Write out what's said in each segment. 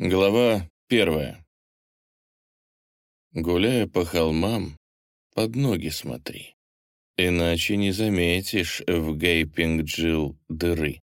Глава первая. Гуляя по холмам, под ноги смотри, иначе не заметишь в гейпинг-джилл дыры.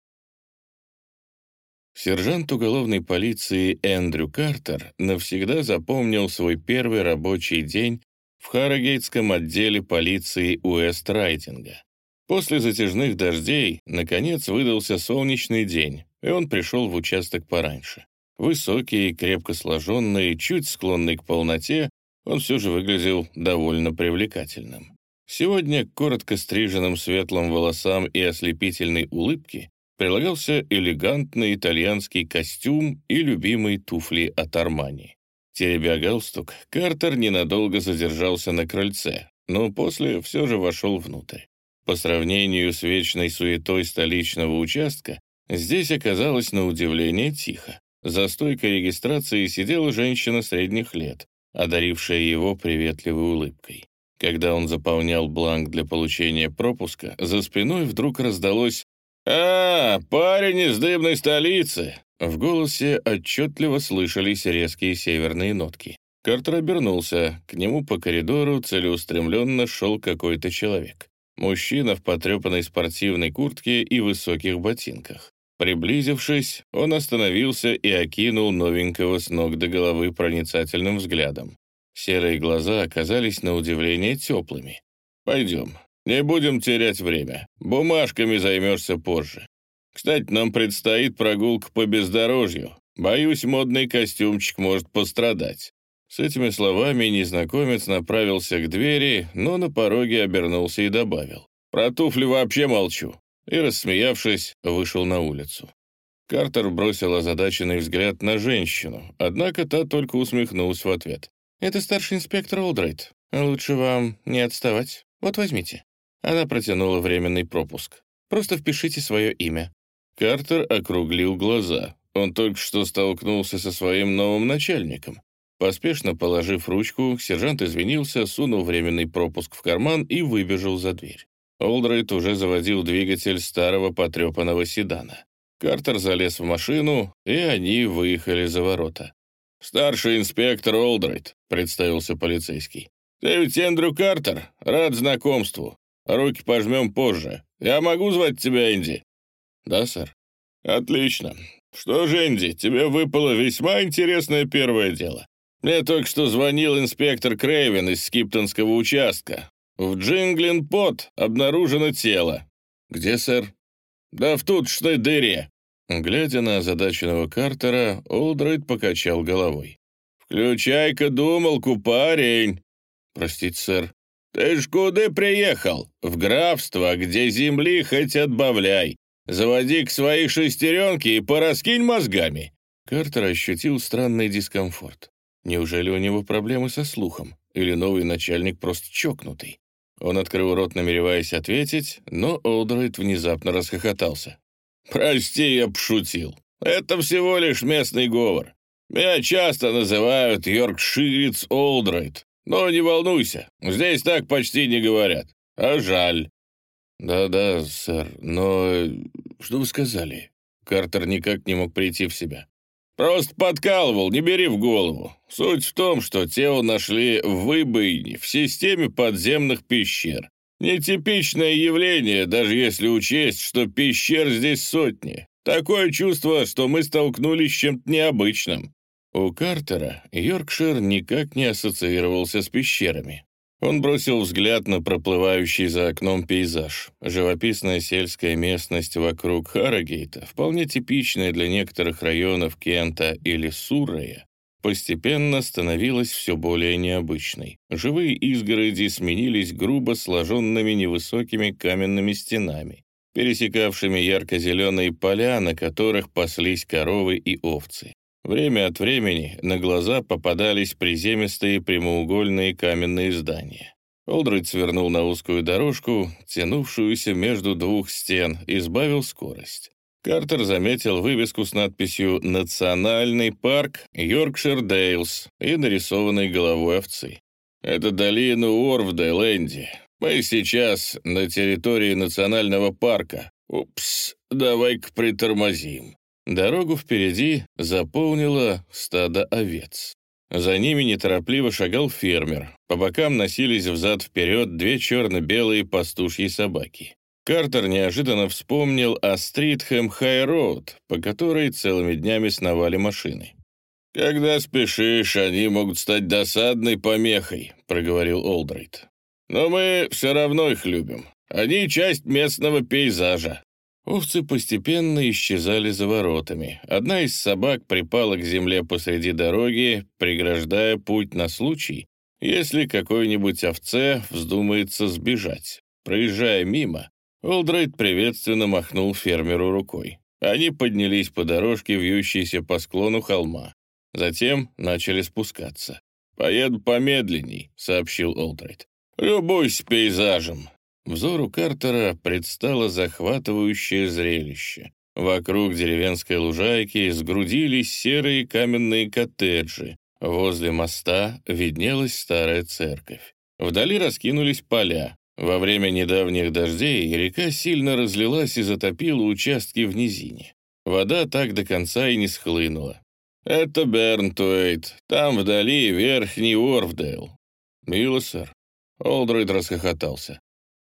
Сержант уголовной полиции Эндрю Картер навсегда запомнил свой первый рабочий день в Харрогейтском отделе полиции Уэст-Райдинга. После затяжных дождей, наконец, выдался солнечный день, и он пришел в участок пораньше. Высокий, крепко сложенный, чуть склонный к полноте, он все же выглядел довольно привлекательным. Сегодня к коротко стриженным светлым волосам и ослепительной улыбке прилагался элегантный итальянский костюм и любимые туфли от Армани. Теребя галстук, Картер ненадолго задержался на крыльце, но после все же вошел внутрь. По сравнению с вечной суетой столичного участка, здесь оказалось на удивление тихо. За стойкой регистрации сидела женщина средних лет, одарившая его приветливой улыбкой. Когда он заполнял бланк для получения пропуска, за спиной вдруг раздалось «А, парень из дымной столицы!» В голосе отчетливо слышались резкие северные нотки. Картер обернулся. К нему по коридору целеустремленно шел какой-то человек. Мужчина в потрепанной спортивной куртке и высоких ботинках. Приблизившись, он остановился и окинул новенького с ног до головы проницательным взглядом. Серые глаза оказались на удивление теплыми. «Пойдем, не будем терять время. Бумажками займешься позже. Кстати, нам предстоит прогулка по бездорожью. Боюсь, модный костюмчик может пострадать». С этими словами незнакомец направился к двери, но на пороге обернулся и добавил. «Про туфли вообще молчу и, рассмеявшись, вышел на улицу. Картер бросил озадаченный взгляд на женщину, однако та только усмехнулась в ответ. «Это старший инспектор Олдрайт. Лучше вам не отставать. Вот возьмите». Она протянула временный пропуск. «Просто впишите свое имя». Картер округлил глаза. Он только что столкнулся со своим новым начальником. Поспешно положив ручку, сержант извинился, сунул временный пропуск в карман и выбежал за дверь. Олдрейд уже заводил двигатель старого потрепанного седана. Картер залез в машину, и они выехали за ворота. «Старший инспектор Олдрейд», — представился полицейский. «Ты ведь Эндрю Картер? Рад знакомству. Руки пожмем позже. Я могу звать тебя Энди?» «Да, сэр». «Отлично. Что же, Энди, тебе выпало весьма интересное первое дело. Мне только что звонил инспектор Крейвен из Скиптонского участка. В Джинглин-Пот обнаружено тело. Где, сэр? Да в тутшной дыре. Глядя на озадаченного Картера, Олдрейд покачал головой. «Включай-ка думалку, парень!» «Простите, сэр». «Ты ж куда приехал? В графство, где земли хоть отбавляй. Заводи к своей шестеренке и пораскинь мозгами». Картер ощутил странный дискомфорт. Неужели у него проблемы со слухом? Или новый начальник просто чокнутый? Он открыл рот, намереваясь ответить, но Олдрейд внезапно расхохотался. «Прости, я пошутил. Это всего лишь местный говор. Меня часто называют Йоркширец Олдрейд. Но не волнуйся, здесь так почти не говорят. А жаль». «Да-да, сэр, но... Что вы сказали?» Картер никак не мог прийти в себя. Просто подкалывал, не бери в голову. Суть в том, что тело нашли в выбойне в системе подземных пещер. Нетипичное явление, даже если учесть, что пещер здесь сотни. Такое чувство, что мы столкнулись с чем-то необычным. У Картера Йоркшир никак не ассоциировался с пещерами. Он бросил взгляд на проплывающий за окном пейзаж. Живописная сельская местность вокруг Харрогейта, вполне типичная для некоторых районов Кента или Суррея, постепенно становилась все более необычной. Живые изгороди сменились грубо сложенными невысокими каменными стенами, пересекавшими ярко-зеленые поля, на которых паслись коровы и овцы. Время от времени на глаза попадались приземистые прямоугольные каменные здания. Олдрид свернул на узкую дорожку, тянувшуюся между двух стен, и сбавил скорость. Картер заметил вывеску с надписью «Национальный парк Йоркшир Дейлс» и нарисованной головой овцы. «Это долина Уорвдейл, Энди. Мы сейчас на территории национального парка. Упс, давай-ка притормозим». Дорогу впереди заполнило стадо овец. За ними неторопливо шагал фермер. По бокам носились взад-вперед две черно-белые пастушьи собаки. Картер неожиданно вспомнил о Стритхэм Хай-Роуд, по которой целыми днями сновали машины. «Когда спешишь, они могут стать досадной помехой», — проговорил Олдрейд. «Но мы все равно их любим. Они часть местного пейзажа». Овцы постепенно исчезали за воротами. Одна из собак припала к земле посреди дороги, преграждая путь на случай, если какой-нибудь овце вздумается сбежать. Проезжая мимо, Олдрейд приветственно махнул фермеру рукой. Они поднялись по дорожке, вьющейся по склону холма. Затем начали спускаться. «Поеду помедленней», — сообщил Олдрейд. «Любуйся пейзажем». Взору Картера предстало захватывающее зрелище. Вокруг деревенской лужайки сгрудились серые каменные коттеджи. Возле моста виднелась старая церковь. Вдали раскинулись поля. Во время недавних дождей река сильно разлилась и затопила участки в низине. Вода так до конца и не схлынула. «Это Бернтуэйт. Там вдали Верхний Уорфдейл». «Мило, сэр». Олдрейд расхохотался.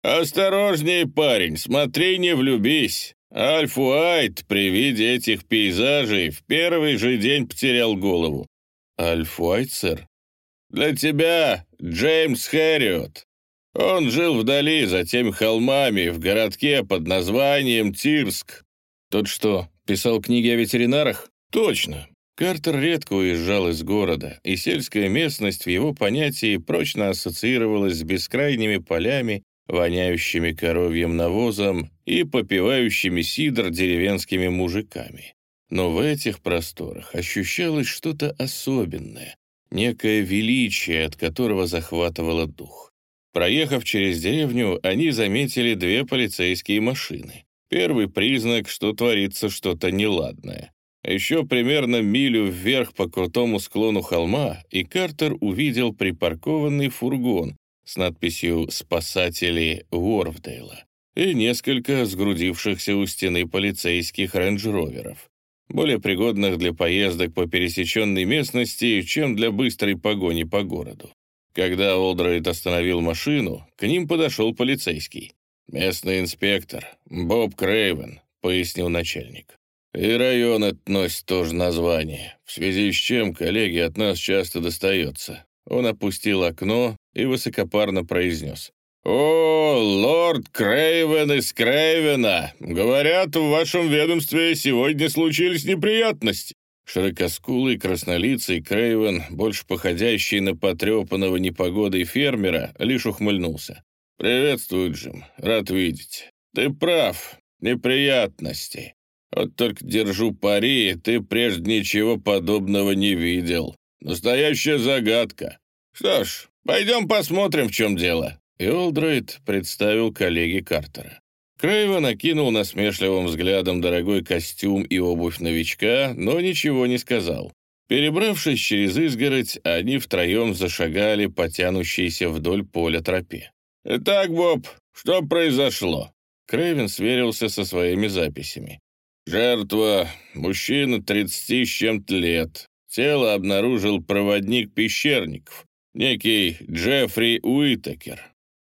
«Осторожней, парень, смотри, не влюбись. Альф Уайт при виде этих пейзажей в первый же день потерял голову». «Альф Уайт, сэр?» «Для тебя Джеймс Хэриот. Он жил вдали, за теми холмами, в городке под названием Тирск». «Тот что, писал книги о ветеринарах?» «Точно. Картер редко уезжал из города, и сельская местность в его понятии прочно ассоциировалась с бескрайними полями, воняющими коровьим навозом и попивающими сидр деревенскими мужиками. Но в этих просторах ощущалось что-то особенное, некое величие, от которого захватывало дух. Проехав через деревню, они заметили две полицейские машины. Первый признак, что творится что-то неладное. Еще примерно милю вверх по крутому склону холма, и Картер увидел припаркованный фургон с надписью «Спасатели Уорфдейла» и несколько сгрудившихся у стены полицейских рейндж-роверов, более пригодных для поездок по пересеченной местности, чем для быстрой погони по городу. Когда Олдрейд остановил машину, к ним подошел полицейский. «Местный инспектор, Боб Крейвен», — пояснил начальник. И район этот носит тоже название, в связи с чем коллеги от нас часто достается. Он опустил окно и высокопарно произнес. «О, лорд Крейвен из Крейвена! Говорят, в вашем ведомстве сегодня случились неприятности!» Широкоскулый, краснолицый Крейвен, больше походящий на потрепанного непогодой фермера, лишь ухмыльнулся. «Приветствую, Джим. Рад видеть. Ты прав. Неприятности. Вот только держу пари, ты прежде ничего подобного не видел. Настоящая загадка. Что ж, пойдем посмотрим, в чем дело». И представил коллеге Картера. Крейва накинул насмешливым взглядом дорогой костюм и обувь новичка, но ничего не сказал. Перебравшись через изгородь, они втроем зашагали по тянущейся вдоль поля тропе. «Итак, Боб, что произошло?» Крейвен сверился со своими записями. Жертва — мужчина 30 с чем-то лет. Тело обнаружил проводник пещерников, некий Джеффри Уитакер.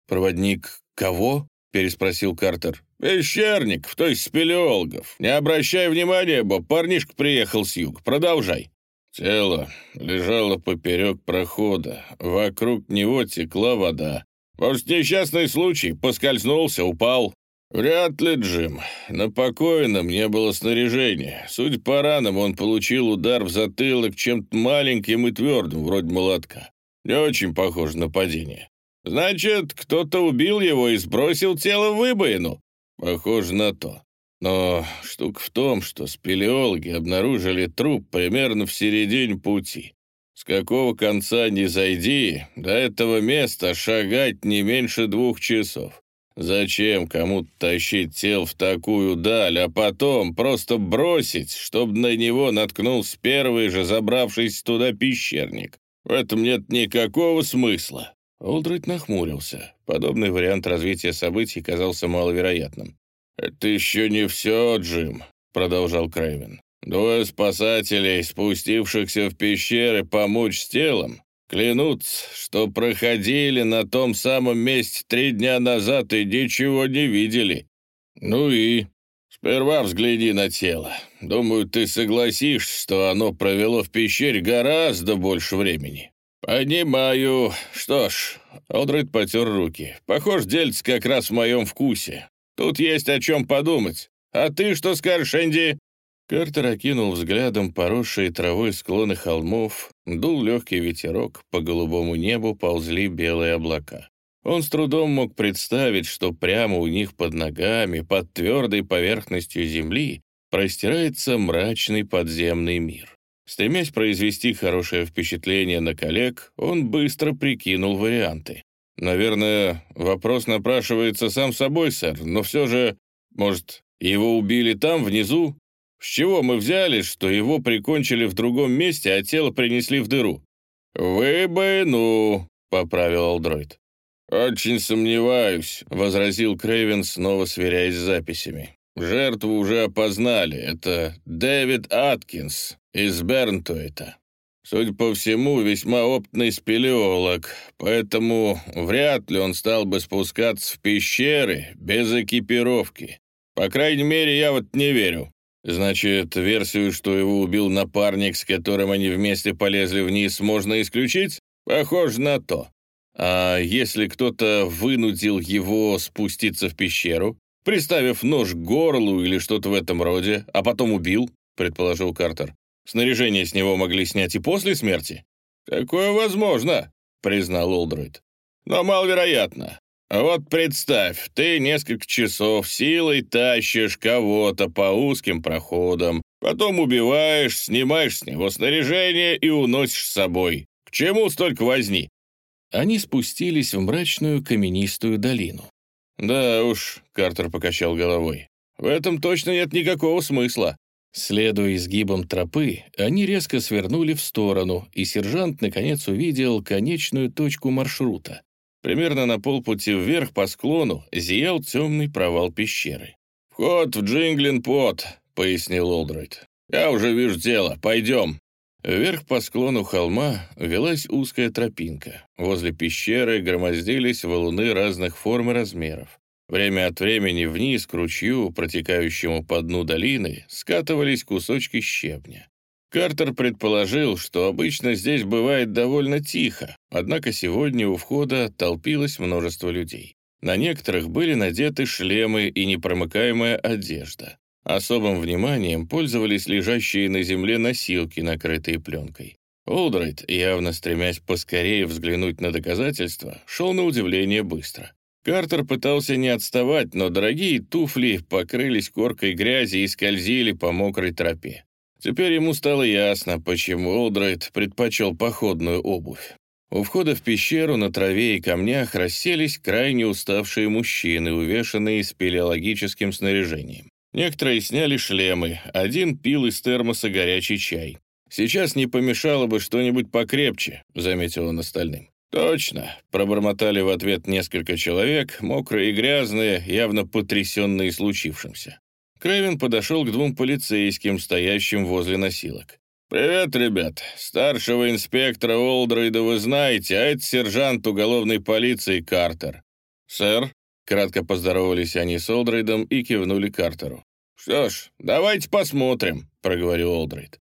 «Проводник кого?» — переспросил Картер. «Пещерников, то есть спелеологов. Не обращай внимания, Боб, парнишка приехал с юга. Продолжай». Тело лежало поперек прохода. Вокруг него текла вода. Может, несчастный случай, поскользнулся, упал. «Вряд ли, Джим. На покойном не было снаряжения. Судя по ранам, он получил удар в затылок чем-то маленьким и твердым, вроде молотка. Не очень похоже на падение. Значит, кто-то убил его и сбросил тело в выбоину? Похоже на то. Но штука в том, что спелеологи обнаружили труп примерно в середине пути. С какого конца не зайди, до этого места шагать не меньше двух часов. Зачем кому-то тащить тел в такую даль, а потом просто бросить, чтобы на него наткнулся первый же забравшийся туда пещерник? В этом нет никакого смысла». Олдрид нахмурился. Подобный вариант развития событий казался маловероятным. «Это еще не все, Джим», — продолжал Крейвен. Двое спасателей, спустившихся в пещеры помочь с телом, клянутся, что проходили на том самом месте три дня назад и ничего не видели. Ну и сперва взгляни на тело. Думаю, ты согласишься, что оно провело в пещере гораздо больше времени. «Понимаю. Что ж...» — Олдрид потер руки. «Похож, дельце как раз в моем вкусе. Тут есть о чем подумать. А ты что скажешь, Энди?» Картер окинул взглядом поросшие травой склоны холмов, дул легкий ветерок, по голубому небу ползли белые облака. Он с трудом мог представить, что прямо у них под ногами, под твердой поверхностью земли, простирается мрачный подземный мир. Стремясь произвести хорошее впечатление на коллег, он быстро прикинул варианты. «Наверное, вопрос напрашивается сам собой, сэр, но все же, может, его убили там, внизу? С чего мы взяли, что его прикончили в другом месте, а тело принесли в дыру?» «Вы бы, ну...» — поправил Алдроид. «Очень сомневаюсь», — возразил Крейвен, снова сверяясь с записями. «Жертву уже опознали. Это Дэвид Аткинс, из Бернтуэта. Судя по всему, весьма опытный спелеолог, поэтому вряд ли он стал бы спускаться в пещеры без экипировки. По крайней мере, я вот не верю. Значит, версию, что его убил напарник, с которым они вместе полезли вниз, можно исключить? Похоже на то. А если кто-то вынудил его спуститься в пещеру, приставив нож к горлу или что-то в этом роде, а потом убил, предположил Картер. Снаряжение с него могли снять и после смерти?» «Такое возможно», — признал Олдройд. «Но маловероятно. Вот представь, ты несколько часов силой тащишь кого-то по узким проходам, потом убиваешь, снимаешь с него снаряжение и уносишь с собой. К чему столько возни?» Они спустились в мрачную каменистую долину. «Да уж», — Картер покачал головой, — «в этом точно нет никакого смысла. Следуя изгибам тропы, они резко свернули в сторону, и сержант наконец увидел конечную точку маршрута. Примерно на полпути вверх по склону зиял темный провал пещеры. «Вход в Джинглин-Пот», — пояснил Олдрайт. «Я уже вижу дело, пойдем». Вверх по склону холма велась узкая тропинка. Возле пещеры громоздились валуны разных форм и размеров. Время от времени вниз к ручью, протекающему по дну долины, скатывались кусочки щебня. Картер предположил, что обычно здесь бывает довольно тихо, однако сегодня у входа толпилось множество людей. На некоторых были надеты шлемы и непромыкаемая одежда. Особым вниманием пользовались лежащие на земле носилки, накрытые пленкой. Олдрайт, явно стремясь поскорее взглянуть на доказательства, шел на удивление быстро. Картер пытался не отставать, но дорогие туфли покрылись коркой грязи и скользили по мокрой тропе. Теперь ему стало ясно, почему Олдрайт предпочел походную обувь. У входа в пещеру на траве и камнях расселись крайне уставшие мужчины, увешанные спелеологическим снаряжением. Некоторые сняли шлемы, один пил из термоса горячий чай. «Сейчас не помешало бы что-нибудь покрепче», — заметил он остальным. «Точно», — пробормотали в ответ несколько человек, мокрые и грязные, явно потрясенные случившимся. Крэвин подошел к двум полицейским, стоящим возле носилок. «Привет, ребят. Старшего инспектора Олдрейда вы знаете, а это сержант уголовной полиции Картер». «Сэр», — кратко поздоровались они с Олдрейдом и кивнули Картеру. «Что ж, давайте посмотрим», — проговорил Олдрейд.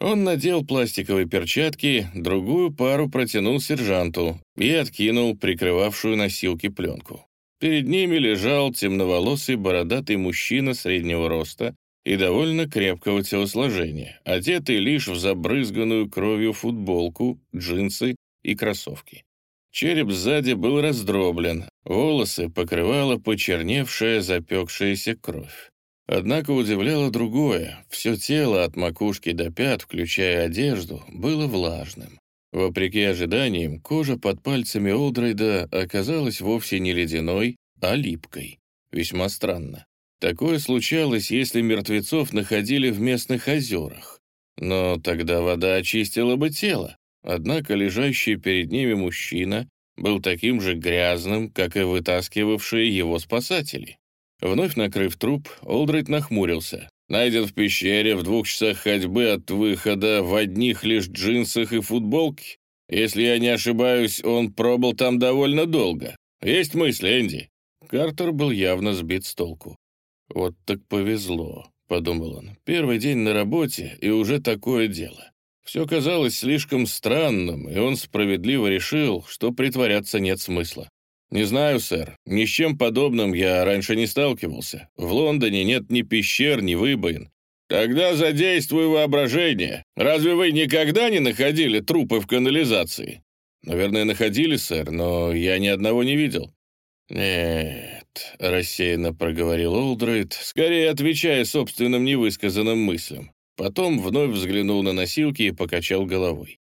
Он надел пластиковые перчатки, другую пару протянул сержанту и откинул прикрывавшую носилки пленку. Перед ними лежал темноволосый бородатый мужчина среднего роста и довольно крепкого телосложения, одетый лишь в забрызганную кровью футболку, джинсы и кроссовки. Череп сзади был раздроблен, волосы покрывала почерневшая запекшаяся кровь. Однако удивляло другое. Все тело от макушки до пят, включая одежду, было влажным. Вопреки ожиданиям, кожа под пальцами Олдрейда оказалась вовсе не ледяной, а липкой. Весьма странно. Такое случалось, если мертвецов находили в местных озерах. Но тогда вода очистила бы тело. Однако лежащий перед ними мужчина был таким же грязным, как и вытаскивавшие его спасатели. Вновь накрыв труп, Олдрейд нахмурился. Найден в пещере в двух часах ходьбы от выхода в одних лишь джинсах и футболке. Если я не ошибаюсь, он пробыл там довольно долго. Есть мысли, Энди?» Картер был явно сбит с толку. «Вот так повезло», — подумал он. «Первый день на работе, и уже такое дело». Все казалось слишком странным, и он справедливо решил, что притворяться нет смысла. «Не знаю, сэр. Ни с чем подобным я раньше не сталкивался. В Лондоне нет ни пещер, ни выбоин. Тогда задействуй воображение. Разве вы никогда не находили трупы в канализации?» «Наверное, находили, сэр, но я ни одного не видел». «Нет», — рассеянно проговорил Олдрейд, скорее отвечая собственным невысказанным мыслям. Потом вновь взглянул на носилки и покачал головой.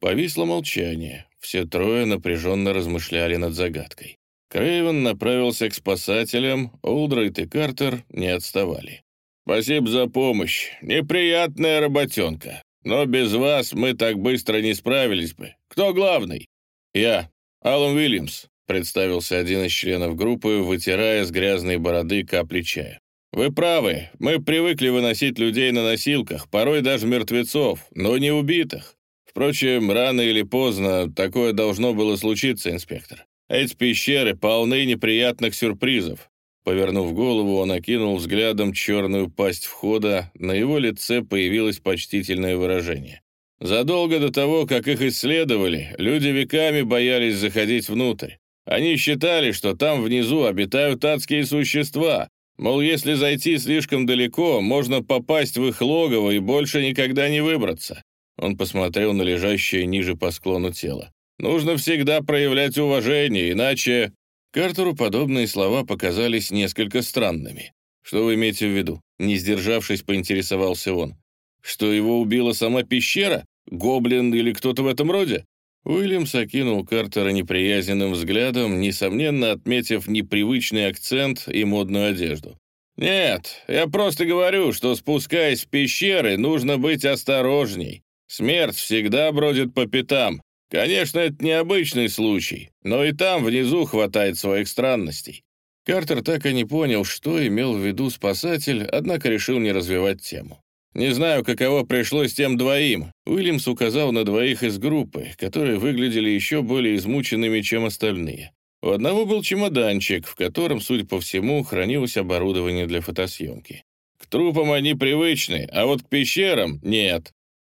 Повисло молчание. Все трое напряженно размышляли над загадкой. Крейвен направился к спасателям, Олдрайт и Картер не отставали. «Спасибо за помощь. Неприятная работенка. Но без вас мы так быстро не справились бы. Кто главный?» «Я, Алан Уильямс», — представился один из членов группы, вытирая с грязной бороды капли чая. «Вы правы, мы привыкли выносить людей на носилках, порой даже мертвецов, но не убитых. Впрочем, рано или поздно такое должно было случиться, инспектор. Эти пещеры полны неприятных сюрпризов». Повернув голову, он окинул взглядом черную пасть входа, на его лице появилось почтительное выражение. Задолго до того, как их исследовали, люди веками боялись заходить внутрь. Они считали, что там внизу обитают адские существа, Мол, если зайти слишком далеко, можно попасть в их логово и больше никогда не выбраться. Он посмотрел на лежащее ниже по склону тело. Нужно всегда проявлять уважение, иначе... Картеру подобные слова показались несколько странными. Что вы имеете в виду? Не сдержавшись, поинтересовался он. Что его убила сама пещера? Гоблин или кто-то в этом роде? Уильямс окинул Картера неприязненным взглядом, несомненно отметив непривычный акцент и модную одежду. «Нет, я просто говорю, что, спускаясь в пещеры, нужно быть осторожней. Смерть всегда бродит по пятам. Конечно, это необычный случай, но и там внизу хватает своих странностей». Картер так и не понял, что имел в виду спасатель, однако решил не развивать тему. «Не знаю, каково пришлось тем двоим». Уильямс указал на двоих из группы, которые выглядели еще более измученными, чем остальные. У одного был чемоданчик, в котором, судя по всему, хранилось оборудование для фотосъемки. К трупам они привычны, а вот к пещерам — нет.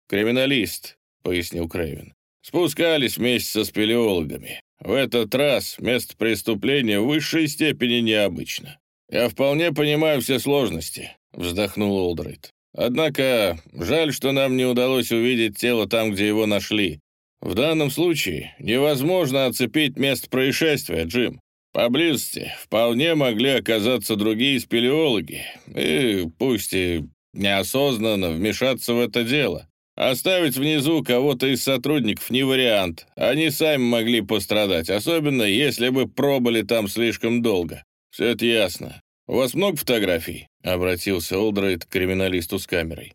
«Криминалист», — пояснил Крейвен. «Спускались вместе со спелеологами. В этот раз место преступления в высшей степени необычно. Я вполне понимаю все сложности», — вздохнул Олдрейд. Однако жаль, что нам не удалось увидеть тело там, где его нашли. В данном случае невозможно оцепить место происшествия, Джим. Поблизости вполне могли оказаться другие спелеологи, и пусть и неосознанно вмешаться в это дело. Оставить внизу кого-то из сотрудников не вариант. Они сами могли пострадать, особенно если бы пробыли там слишком долго. Все это ясно. «У вас много фотографий?» — обратился Олдрейд к криминалисту с камерой.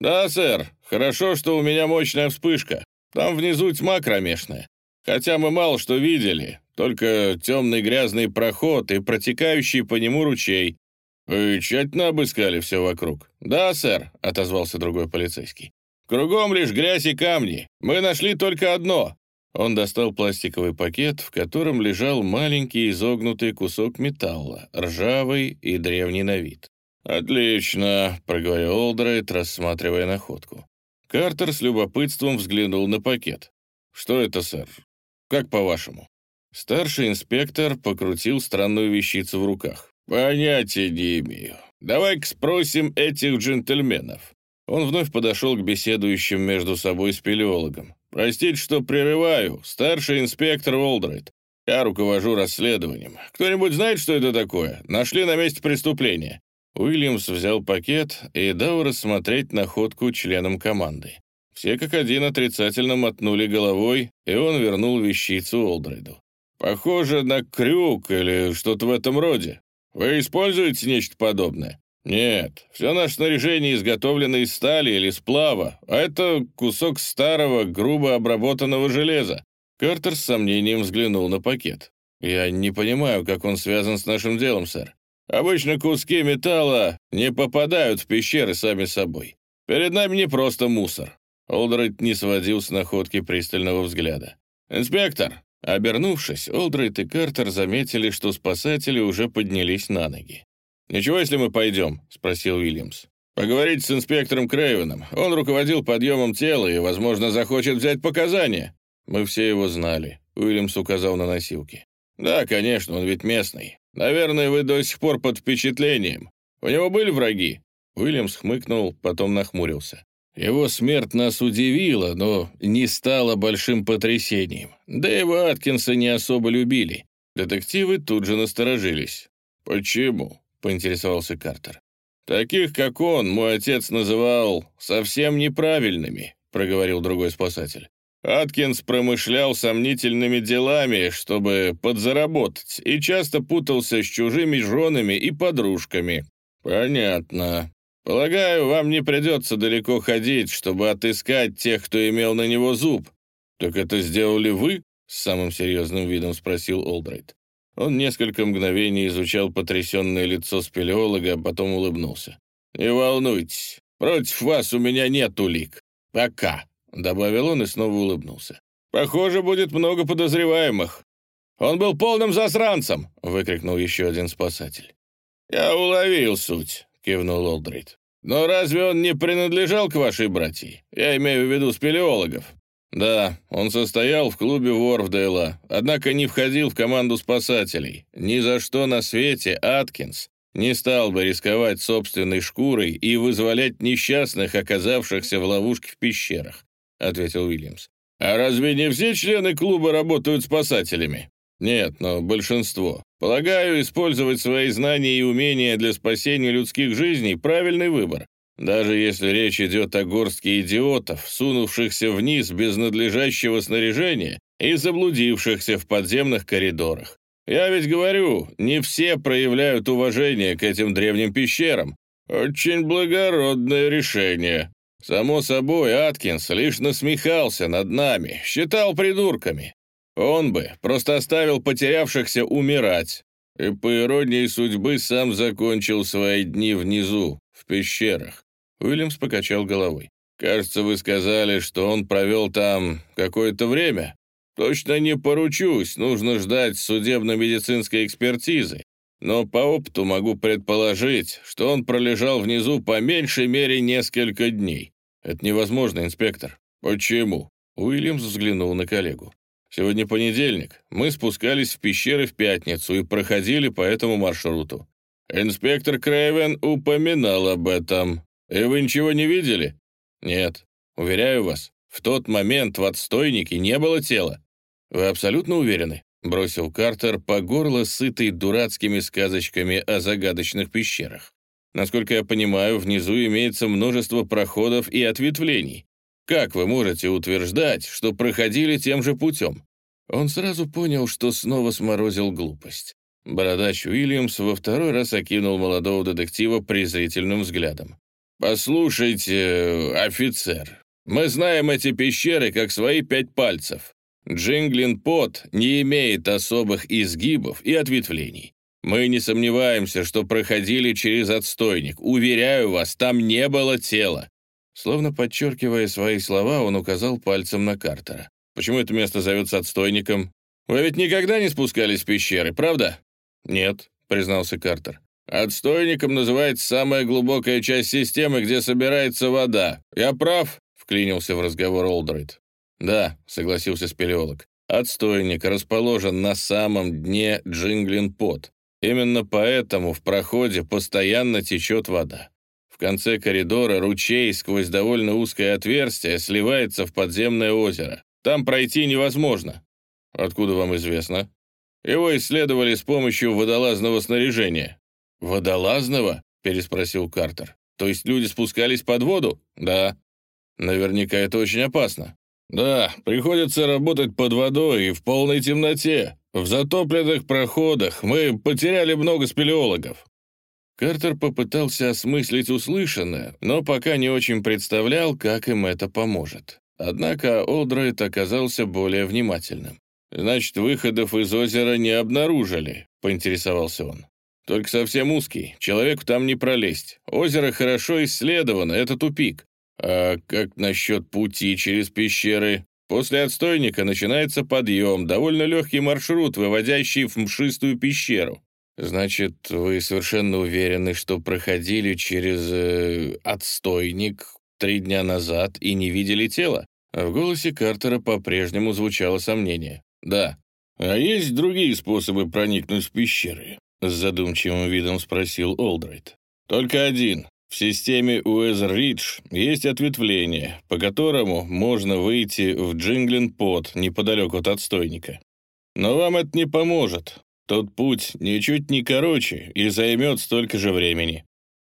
«Да, сэр. Хорошо, что у меня мощная вспышка. Там внизу тьма кромешная. Хотя мы мало что видели, только темный грязный проход и протекающий по нему ручей. Вы тщательно обыскали все вокруг?» «Да, сэр», — отозвался другой полицейский. «Кругом лишь грязь и камни. Мы нашли только одно он достал пластиковый пакет, в котором лежал маленький изогнутый кусок металла, ржавый и древний на вид. «Отлично», — проговорил Олдрайт, рассматривая находку. Картер с любопытством взглянул на пакет. «Что это, сэр? Как по-вашему?» Старший инспектор покрутил странную вещицу в руках. «Понятия не имею. Давай-ка спросим этих джентльменов». Он вновь подошел к беседующим между собой спелеологам. «Простите, что прерываю. Старший инспектор Олдрайт. Я руковожу расследованием. Кто-нибудь знает, что это такое? Нашли на месте преступления». Уильямс взял пакет и дал рассмотреть находку членам команды. Все как один отрицательно мотнули головой, и он вернул вещицу Олдрайду. «Похоже на крюк или что-то в этом роде. Вы используете нечто подобное?» «Нет, все наше снаряжение изготовлено из стали или сплава, а это кусок старого, грубо обработанного железа». Картер с сомнением взглянул на пакет. «Я не понимаю, как он связан с нашим делом, сэр». Обычно куски металла не попадают в пещеры сами собой. Перед нами не просто мусор». Олдрайт не сводил с находки пристального взгляда. «Инспектор!» Обернувшись, Олдрайт и Картер заметили, что спасатели уже поднялись на ноги. «Ничего, если мы пойдем?» — спросил Уильямс. «Поговорите с инспектором Крейвеном. Он руководил подъемом тела и, возможно, захочет взять показания». «Мы все его знали», — Уильямс указал на носилки. «Да, конечно, он ведь местный. Наверное, вы до сих пор под впечатлением. У него были враги?» Уильямс хмыкнул, потом нахмурился. Его смерть нас удивила, но не стала большим потрясением. Да его Аткинса не особо любили. Детективы тут же насторожились. «Почему?» — поинтересовался Картер. «Таких, как он, мой отец называл совсем неправильными», — проговорил другой спасатель. Аткинс промышлял сомнительными делами, чтобы подзаработать, и часто путался с чужими женами и подружками. «Понятно. Полагаю, вам не придется далеко ходить, чтобы отыскать тех, кто имел на него зуб». «Так это сделали вы?» — с самым серьезным видом спросил Олдрайт. Он несколько мгновений изучал потрясенное лицо спелеолога, а потом улыбнулся. «Не волнуйтесь, против вас у меня нет улик. Пока», — добавил он и снова улыбнулся. «Похоже, будет много подозреваемых». «Он был полным засранцем!» — выкрикнул еще один спасатель. «Я уловил суть», — кивнул Олдрейд. «Но разве он не принадлежал к вашей братьи? Я имею в виду спелеологов». Да, он состоял в клубе Ворфдейла, однако не входил в команду спасателей. Ни за что на свете Аткинс не стал бы рисковать собственной шкурой и вызволять несчастных, оказавшихся в ловушке в пещерах, ответил Уильямс. А разве не все члены клуба работают спасателями? Нет, но большинство. Полагаю, использовать свои знания и умения для спасения людских жизней – правильный выбор. Даже если речь идет о горстке идиотов, сунувшихся вниз без надлежащего снаряжения и заблудившихся в подземных коридорах. Я ведь говорю, не все проявляют уважение к этим древним пещерам. Очень благородное решение. Само собой, Аткинс лишь насмехался над нами, считал придурками. Он бы просто оставил потерявшихся умирать. И по иронии судьбы сам закончил свои дни внизу, в пещерах. Уильямс покачал головой. «Кажется, вы сказали, что он провел там какое-то время. Точно не поручусь, нужно ждать судебно-медицинской экспертизы. Но по опыту могу предположить, что он пролежал внизу по меньшей мере несколько дней. Это невозможно, инспектор. Почему? Уильямс взглянул на коллегу. Сегодня понедельник. Мы спускались в пещеры в пятницу и проходили по этому маршруту. Инспектор Крейвен упоминал об этом. «И вы ничего не видели?» «Нет. Уверяю вас, в тот момент в отстойнике не было тела». «Вы абсолютно уверены?» — бросил Картер по горло, сытый дурацкими сказочками о загадочных пещерах. «Насколько я понимаю, внизу имеется множество проходов и ответвлений. Как вы можете утверждать, что проходили тем же путем?» Он сразу понял, что снова сморозил глупость. Бородач Уильямс во второй раз окинул молодого детектива презрительным взглядом. «Послушайте, офицер, мы знаем эти пещеры как свои пять пальцев. Джинглин Пот не имеет особых изгибов и ответвлений. Мы не сомневаемся, что проходили через отстойник. Уверяю вас, там не было тела». Словно подчеркивая свои слова, он указал пальцем на Картера. «Почему это место зовется отстойником? Вы ведь никогда не спускались в пещеры, правда?» «Нет», — признался Картер. Отстойником называется самая глубокая часть системы, где собирается вода. Я прав?» — вклинился в разговор Олдрейд. «Да», — согласился спелеолог. «Отстойник расположен на самом дне Джинглин-Пот. Именно поэтому в проходе постоянно течет вода. В конце коридора ручей сквозь довольно узкое отверстие сливается в подземное озеро. Там пройти невозможно. Откуда вам известно? Его исследовали с помощью водолазного снаряжения. «Водолазного?» — переспросил Картер. «То есть люди спускались под воду?» «Да». «Наверняка это очень опасно». «Да, приходится работать под водой и в полной темноте. В затопленных проходах мы потеряли много спелеологов». Картер попытался осмыслить услышанное, но пока не очень представлял, как им это поможет. Однако Олдрайт оказался более внимательным. «Значит, выходов из озера не обнаружили», — поинтересовался он. Только совсем узкий, человеку там не пролезть. Озеро хорошо исследовано, это тупик. А как насчет пути через пещеры? После отстойника начинается подъем, довольно легкий маршрут, выводящий в мшистую пещеру. Значит, вы совершенно уверены, что проходили через э, отстойник три дня назад и не видели тела? В голосе Картера по-прежнему звучало сомнение. Да. А есть другие способы проникнуть в пещеры? С задумчивым видом спросил Олдрайт. Только один. В системе Уэзер-Ридж есть ответвление, по которому можно выйти в Джинглин-Пот неподалеку от отстойника. Но вам это не поможет. Тот путь ничуть не короче и займет столько же времени.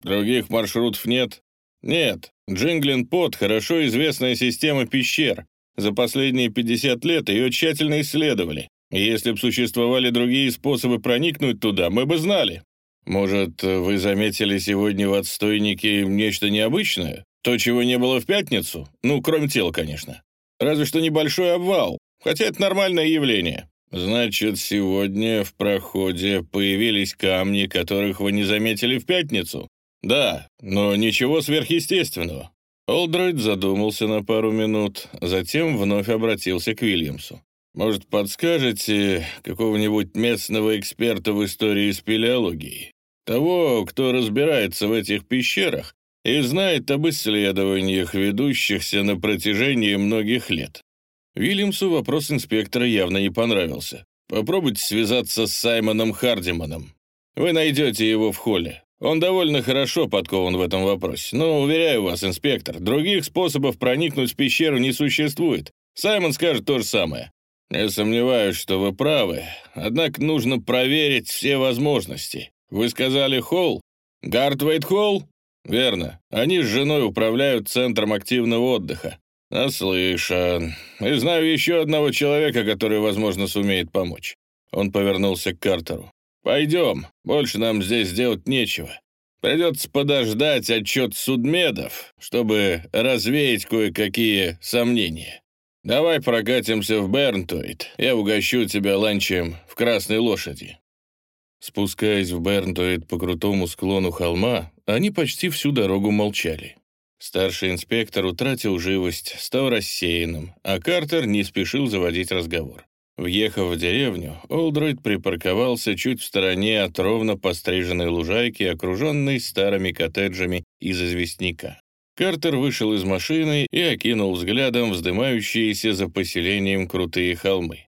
Других маршрутов нет? Нет. Джинглин-Пот — хорошо известная система пещер. За последние 50 лет ее тщательно исследовали. Если бы существовали другие способы проникнуть туда, мы бы знали. Может, вы заметили сегодня в отстойнике нечто необычное? То, чего не было в пятницу? Ну, кроме тела, конечно. Разве что небольшой обвал, хотя это нормальное явление. Значит, сегодня в проходе появились камни, которых вы не заметили в пятницу? Да, но ничего сверхъестественного. Олдрайт задумался на пару минут, затем вновь обратился к Вильямсу. Может, подскажете какого-нибудь местного эксперта в истории спелеологии? Того, кто разбирается в этих пещерах и знает об исследованиях, ведущихся на протяжении многих лет. Вильямсу вопрос инспектора явно не понравился. Попробуйте связаться с Саймоном Хардиманом. Вы найдете его в холле. Он довольно хорошо подкован в этом вопросе, но, уверяю вас, инспектор, других способов проникнуть в пещеру не существует. Саймон скажет то же самое. Не сомневаюсь, что вы правы, однако нужно проверить все возможности. Вы сказали Холл? Гартвейт Холл? Верно. Они с женой управляют центром активного отдыха. Наслышан. И знаю еще одного человека, который, возможно, сумеет помочь. Он повернулся к Картеру. «Пойдем, больше нам здесь делать нечего. Придется подождать отчет судмедов, чтобы развеять кое-какие сомнения. Давай прокатимся в Бернтуит, я угощу тебя ланчем в Красной Лошади». Спускаясь в Бернтуит по крутому склону холма, они почти всю дорогу молчали. Старший инспектор утратил живость, стал рассеянным, а Картер не спешил заводить разговор. Въехав в деревню, Олдройд припарковался чуть в стороне от ровно постриженной лужайки, окруженной старыми коттеджами из известняка. Картер вышел из машины и окинул взглядом вздымающиеся за поселением крутые холмы.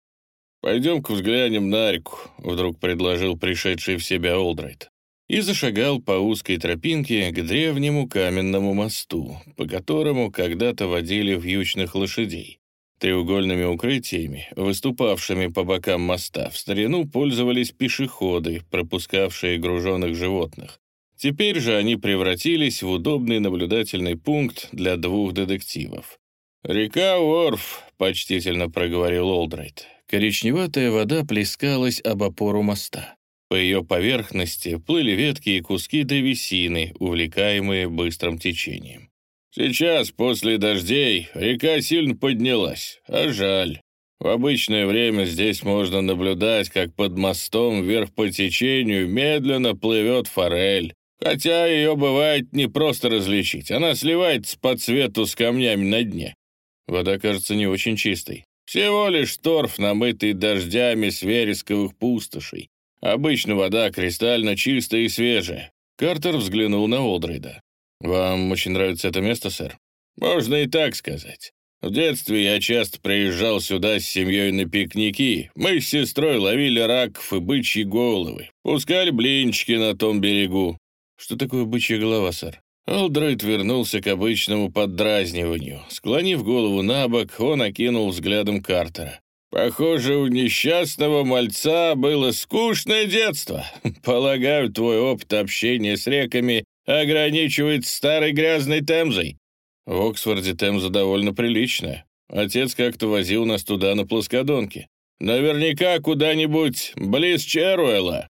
«Пойдем-ка взглянем на реку», — вдруг предложил пришедший в себя Олдрайт. И зашагал по узкой тропинке к древнему каменному мосту, по которому когда-то водили вьючных лошадей. Треугольными укрытиями, выступавшими по бокам моста, в старину пользовались пешеходы, пропускавшие груженных животных. Теперь же они превратились в удобный наблюдательный пункт для двух детективов. «Река Уорф», — почтительно проговорил Олдрайт. Коричневатая вода плескалась об опору моста. По ее поверхности плыли ветки и куски древесины, увлекаемые быстрым течением. Сейчас, после дождей, река сильно поднялась, а жаль. В обычное время здесь можно наблюдать, как под мостом вверх по течению медленно плывет форель. Хотя ее бывает не просто различить, она сливается по цвету с камнями на дне. Вода кажется не очень чистой. Всего лишь торф, намытый дождями с вересковых пустошей. Обычно вода кристально чистая и свежая. Картер взглянул на Олдрейда. «Вам очень нравится это место, сэр?» «Можно и так сказать. В детстве я часто приезжал сюда с семьей на пикники. Мы с сестрой ловили раков и бычьи головы, пускали блинчики на том берегу». «Что такое бычья голова, сэр?» Олдрейд вернулся к обычному поддразниванию. Склонив голову на бок, он окинул взглядом Картера. «Похоже, у несчастного мальца было скучное детство. Полагаю, твой опыт общения с реками ограничивает старой грязной Темзой. В Оксфорде Темза довольно приличная. Отец как-то возил нас туда на плоскодонке. Наверняка куда-нибудь близ Черуэлла.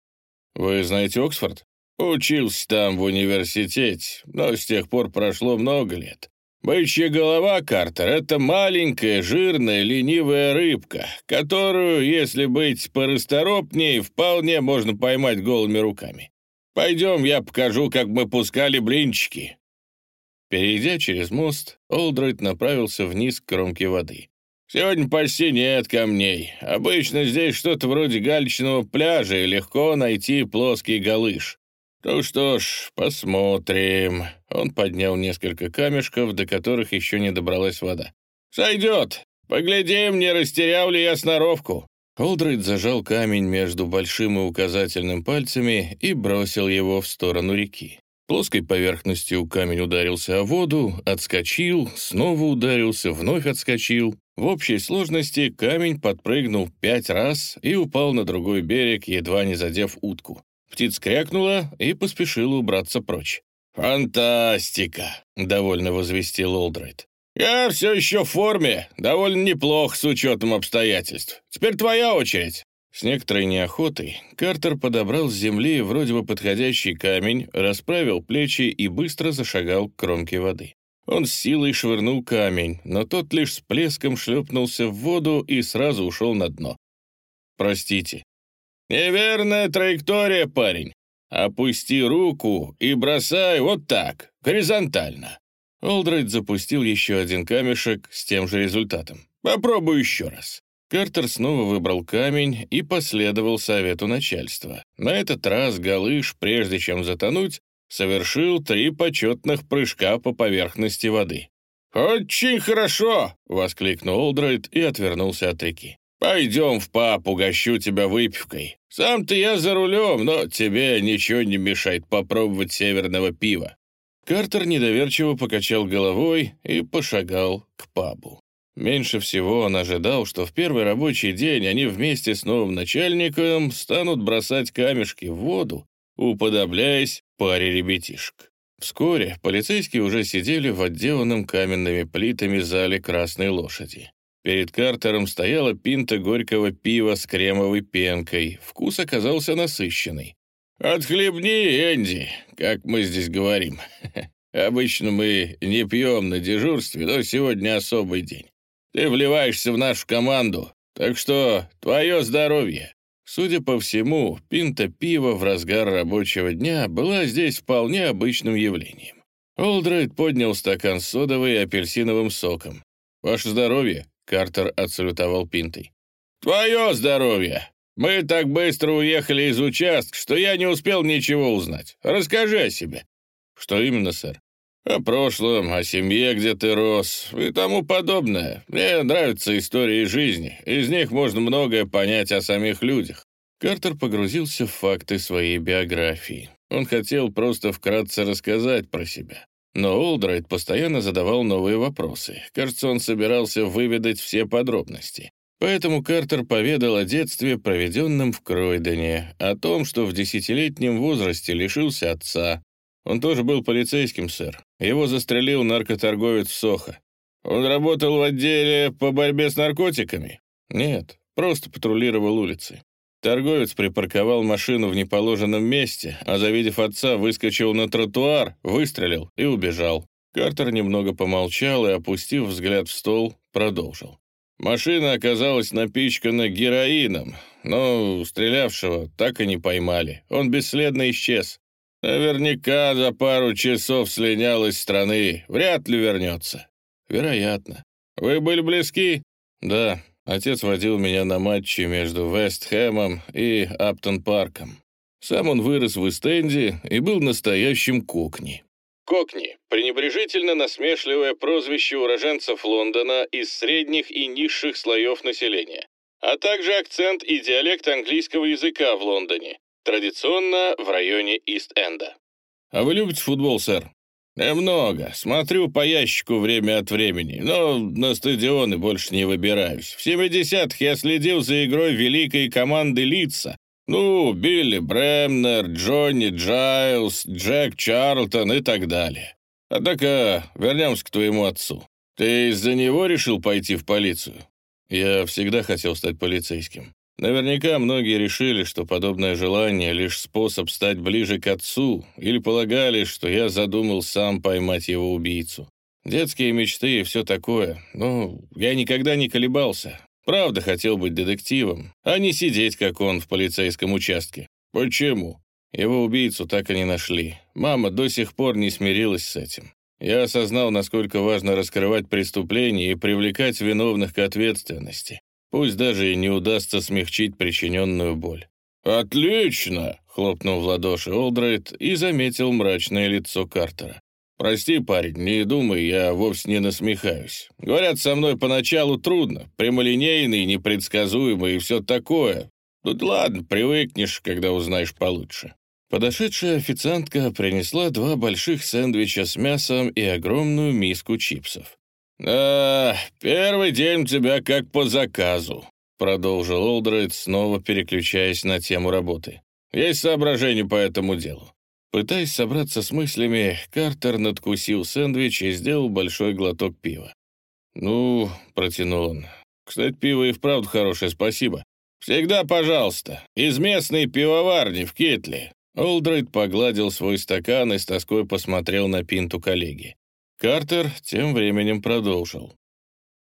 Вы знаете Оксфорд? Учился там в университете, но с тех пор прошло много лет. Бычья голова, Картер, это маленькая, жирная, ленивая рыбка, которую, если быть порасторопнее, вполне можно поймать голыми руками. Пойдем, я покажу, как мы пускали блинчики». Перейдя через мост, Олдрайт направился вниз к кромке воды. «Сегодня почти нет камней. Обычно здесь что-то вроде галечного пляжа, и легко найти плоский галыш. Ну что ж, посмотрим». Он поднял несколько камешков, до которых еще не добралась вода. «Сойдет. Поглядим, не растерял ли я сноровку». Олдрейд зажал камень между большим и указательным пальцами и бросил его в сторону реки. Плоской поверхностью камень ударился о воду, отскочил, снова ударился, вновь отскочил. В общей сложности камень подпрыгнул пять раз и упал на другой берег, едва не задев утку. Птица крякнула и поспешила убраться прочь. «Фантастика!» — довольно возвестил Олдрайт. «Я все еще в форме, довольно неплохо с учетом обстоятельств. Теперь твоя очередь». С некоторой неохотой Картер подобрал с земли вроде бы подходящий камень, расправил плечи и быстро зашагал к кромке воды. Он с силой швырнул камень, но тот лишь с плеском шлепнулся в воду и сразу ушел на дно. «Простите». «Неверная траектория, парень. Опусти руку и бросай вот так, горизонтально». Олдрайт запустил еще один камешек с тем же результатом. «Попробуй еще раз». Картер снова выбрал камень и последовал совету начальства. На этот раз Галыш, прежде чем затонуть, совершил три почетных прыжка по поверхности воды. «Очень хорошо!» — воскликнул Олдрайт и отвернулся от реки. «Пойдем в пап, угощу тебя выпивкой. Сам-то я за рулем, но тебе ничего не мешает попробовать северного пива». Картер недоверчиво покачал головой и пошагал к пабу. Меньше всего он ожидал, что в первый рабочий день они вместе с новым начальником станут бросать камешки в воду, уподобляясь паре ребятишек. Вскоре полицейские уже сидели в отделанном каменными плитами зале «Красной лошади». Перед Картером стояла пинта горького пива с кремовой пенкой. Вкус оказался насыщенный. «Отхлебни, Энди, как мы здесь говорим. Обычно мы не пьем на дежурстве, но сегодня особый день. Ты вливаешься в нашу команду, так что твое здоровье». Судя по всему, пинта пива в разгар рабочего дня была здесь вполне обычным явлением. Олдрайт поднял стакан с содовой и апельсиновым соком. «Ваше здоровье!» — Картер отсалютовал пинтой. «Твое здоровье! Мы так быстро уехали из участка, что я не успел ничего узнать. Расскажи о себе». «Что именно, сэр?» «О прошлом, о семье, где ты рос и тому подобное. Мне нравятся истории жизни. Из них можно многое понять о самих людях». Картер погрузился в факты своей биографии. Он хотел просто вкратце рассказать про себя. Но Олдрайт постоянно задавал новые вопросы. Кажется, он собирался выведать все подробности. Поэтому Картер поведал о детстве, проведенном в Кройдене, о том, что в десятилетнем возрасте лишился отца, он тоже был полицейским, сэр. Его застрелил наркоторговец Соха. Он работал в отделе по борьбе с наркотиками? Нет, просто патрулировал улицы. Торговец припарковал машину в неположенном месте, а завидев отца, выскочил на тротуар, выстрелил и убежал. Картер немного помолчал и, опустив взгляд в стол, продолжил. Машина оказалась напичкана героином, но стрелявшего так и не поймали. Он бесследно исчез. Наверняка за пару часов слинял из страны, вряд ли вернется. Вероятно. Вы были близки? Да, отец водил меня на матчи между Вестхэмом и Аптон-парком. Сам он вырос в Эстенде и был настоящим кокни. Кокни – пренебрежительно насмешливое прозвище уроженцев Лондона из средних и низших слоев населения, а также акцент и диалект английского языка в Лондоне, Традиционно в районе Ист-Энда. «А вы любите футбол, сэр?» «Немного. Смотрю по ящику время от времени, но на стадионы больше не выбираюсь. В 70-х я следил за игрой великой команды Лица. Ну, Билли Бремнер, Джонни Джайлс, Джек Чарлтон и так далее. Однако вернемся к твоему отцу. Ты из-за него решил пойти в полицию?» «Я всегда хотел стать полицейским. Наверняка многие решили, что подобное желание — лишь способ стать ближе к отцу, или полагали, что я задумал сам поймать его убийцу. Детские мечты и все такое. Но я никогда не колебался. Правда хотел быть детективом, а не сидеть, как он, в полицейском участке. Почему? Его убийцу так и не нашли. Мама до сих пор не смирилась с этим. Я осознал, насколько важно раскрывать преступления и привлекать виновных к ответственности. Пусть даже и не удастся смягчить причиненную боль. «Отлично!» — хлопнул в ладоши Олдрайт и заметил мрачное лицо Картера. «Прости, парень, не думай, я вовсе не насмехаюсь. Говорят, со мной поначалу трудно, прямолинейный, непредсказуемый и все такое. Тут ладно, привыкнешь, когда узнаешь получше». Подошедшая официантка принесла два больших сэндвича с мясом и огромную миску чипсов. «Да, первый день тебя как по заказу», — продолжил Олдрейд, снова переключаясь на тему работы. «Есть соображения по этому делу?» Пытаясь собраться с мыслями, Картер надкусил сэндвич и сделал большой глоток пива. «Ну», — протянул он, — «кстати, пиво и вправду хорошее, спасибо». «Всегда пожалуйста. Из местной пивоварни в Кетле». Олдрейд погладил свой стакан и с тоской посмотрел на пинту коллеги. Картер тем временем продолжил.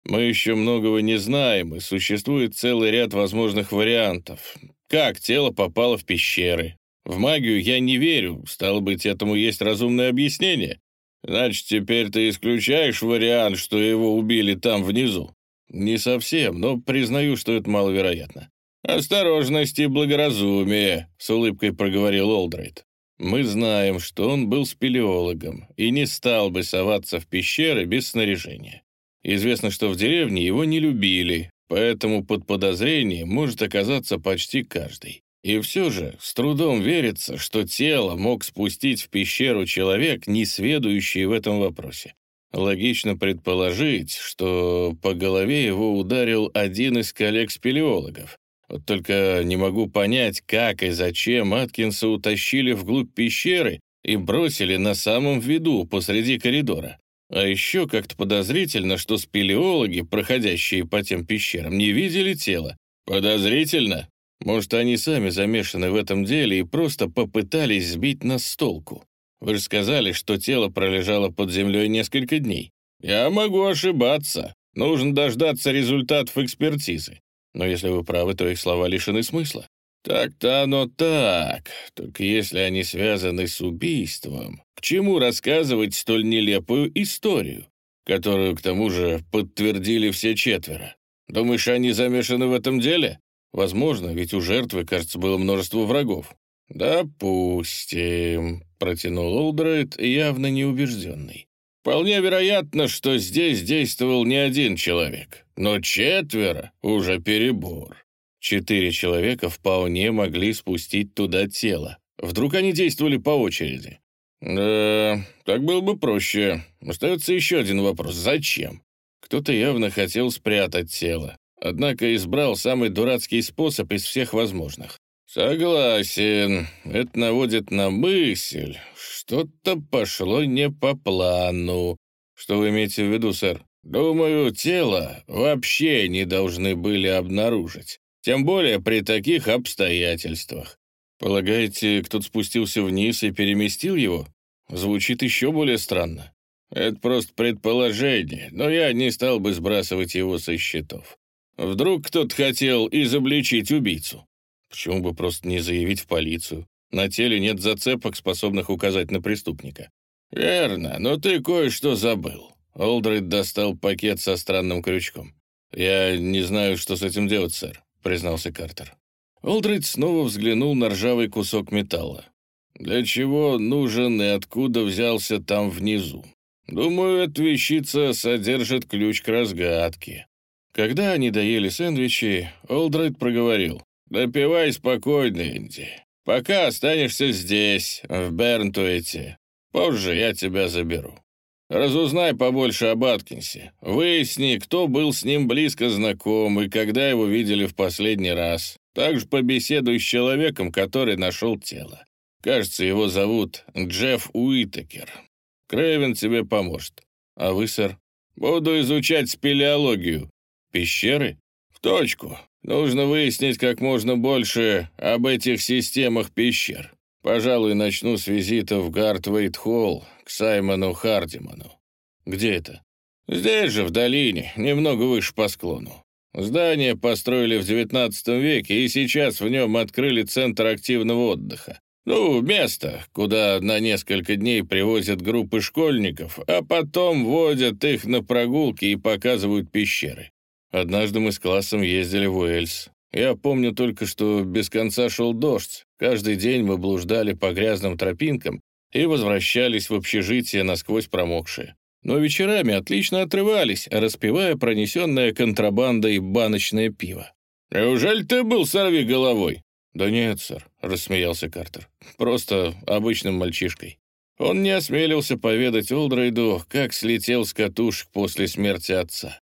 Мы еще многого не знаем, и существует целый ряд возможных вариантов. Как тело попало в пещеры? В магию я не верю, стало быть, этому есть разумное объяснение. Значит, теперь ты исключаешь вариант, что его убили там внизу? Не совсем, но признаю, что это маловероятно. «Осторожность и благоразумие», — с улыбкой проговорил Олдрейд. «Мы знаем, что он был спелеологом и не стал бы соваться в пещеры без снаряжения. Известно, что в деревне его не любили, поэтому под подозрением может оказаться почти каждый. И все же с трудом верится, что тело мог спустить в пещеру человек, не сведущий в этом вопросе. Логично предположить, что по голове его ударил один из коллег-спелеологов. Вот только не могу понять, как и зачем Аткинса утащили вглубь пещеры и бросили на самом виду посреди коридора. А еще как-то подозрительно, что спелеологи, проходящие по тем пещерам, не видели тело. Подозрительно? Может, они сами замешаны в этом деле и просто попытались сбить нас с толку. Вы же сказали, что тело пролежало под землей несколько дней. Я могу ошибаться. Нужно дождаться результатов экспертизы. Но если вы правы, то их слова лишены смысла. Так-то оно так. Только если они связаны с убийством, к чему рассказывать столь нелепую историю, которую, к тому же, подтвердили все четверо? Думаешь, они замешаны в этом деле? Возможно, ведь у жертвы, кажется, было множество врагов. «Допустим», — протянул Олдрайт, явно неубежденный. «Вполне вероятно, что здесь действовал не один человек, но четверо — уже перебор. Четыре человека вполне могли спустить туда тело. Вдруг они действовали по очереди? Да, так было бы проще. Остается еще один вопрос. Зачем? Кто-то явно хотел спрятать тело, однако избрал самый дурацкий способ из всех возможных. Согласен, это наводит на мысль. Что-то пошло не по плану. Что вы имеете в виду, сэр? Думаю, тело вообще не должны были обнаружить. Тем более при таких обстоятельствах. Полагаете, кто-то спустился вниз и переместил его? Звучит еще более странно. Это просто предположение, но я не стал бы сбрасывать его со счетов. Вдруг кто-то хотел изобличить убийцу. Почему бы просто не заявить в полицию? На теле нет зацепок, способных указать на преступника. «Верно, но ты кое-что забыл». Олдрид достал пакет со странным крючком. «Я не знаю, что с этим делать, сэр признался Картер. Олдрид снова взглянул на ржавый кусок металла. «Для чего нужен и откуда взялся там внизу? Думаю, эта вещица содержит ключ к разгадке». Когда они доели сэндвичи, Олдрид проговорил. «Допивай спокойно, Инди. Пока останешься здесь, в Бернтуэте. Позже я тебя заберу. Разузнай побольше об Аткинсе. Выясни, кто был с ним близко знаком и когда его видели в последний раз. Также побеседуй с человеком, который нашел тело. Кажется, его зовут Джефф Уитакер. Крэвен тебе поможет. А вы, сэр? Буду изучать спелеологию. Пещеры? В точку. Нужно выяснить как можно больше об этих системах пещер. Пожалуй, начну с визита в Гартвейт-Холл к Саймону Хардиману. Где это? Здесь же, в долине, немного выше по склону. Здание построили в XIX веке, и сейчас в нем открыли центр активного отдыха. Ну, место, куда на несколько дней привозят группы школьников, а потом водят их на прогулки и показывают пещеры. Однажды мы с классом ездили в Уэльс. Я помню только, что без конца шел дождь. Каждый день мы блуждали по грязным тропинкам и возвращались в общежитие насквозь промокшие. Но вечерами отлично отрывались, распивая пронесенное контрабандой баночное пиво. «Неужели ты был сорви головой?» «Да нет, сэр», — рассмеялся Картер. «Просто обычным мальчишкой». Он не осмелился поведать Олдрейду, как слетел с катушек после смерти отца.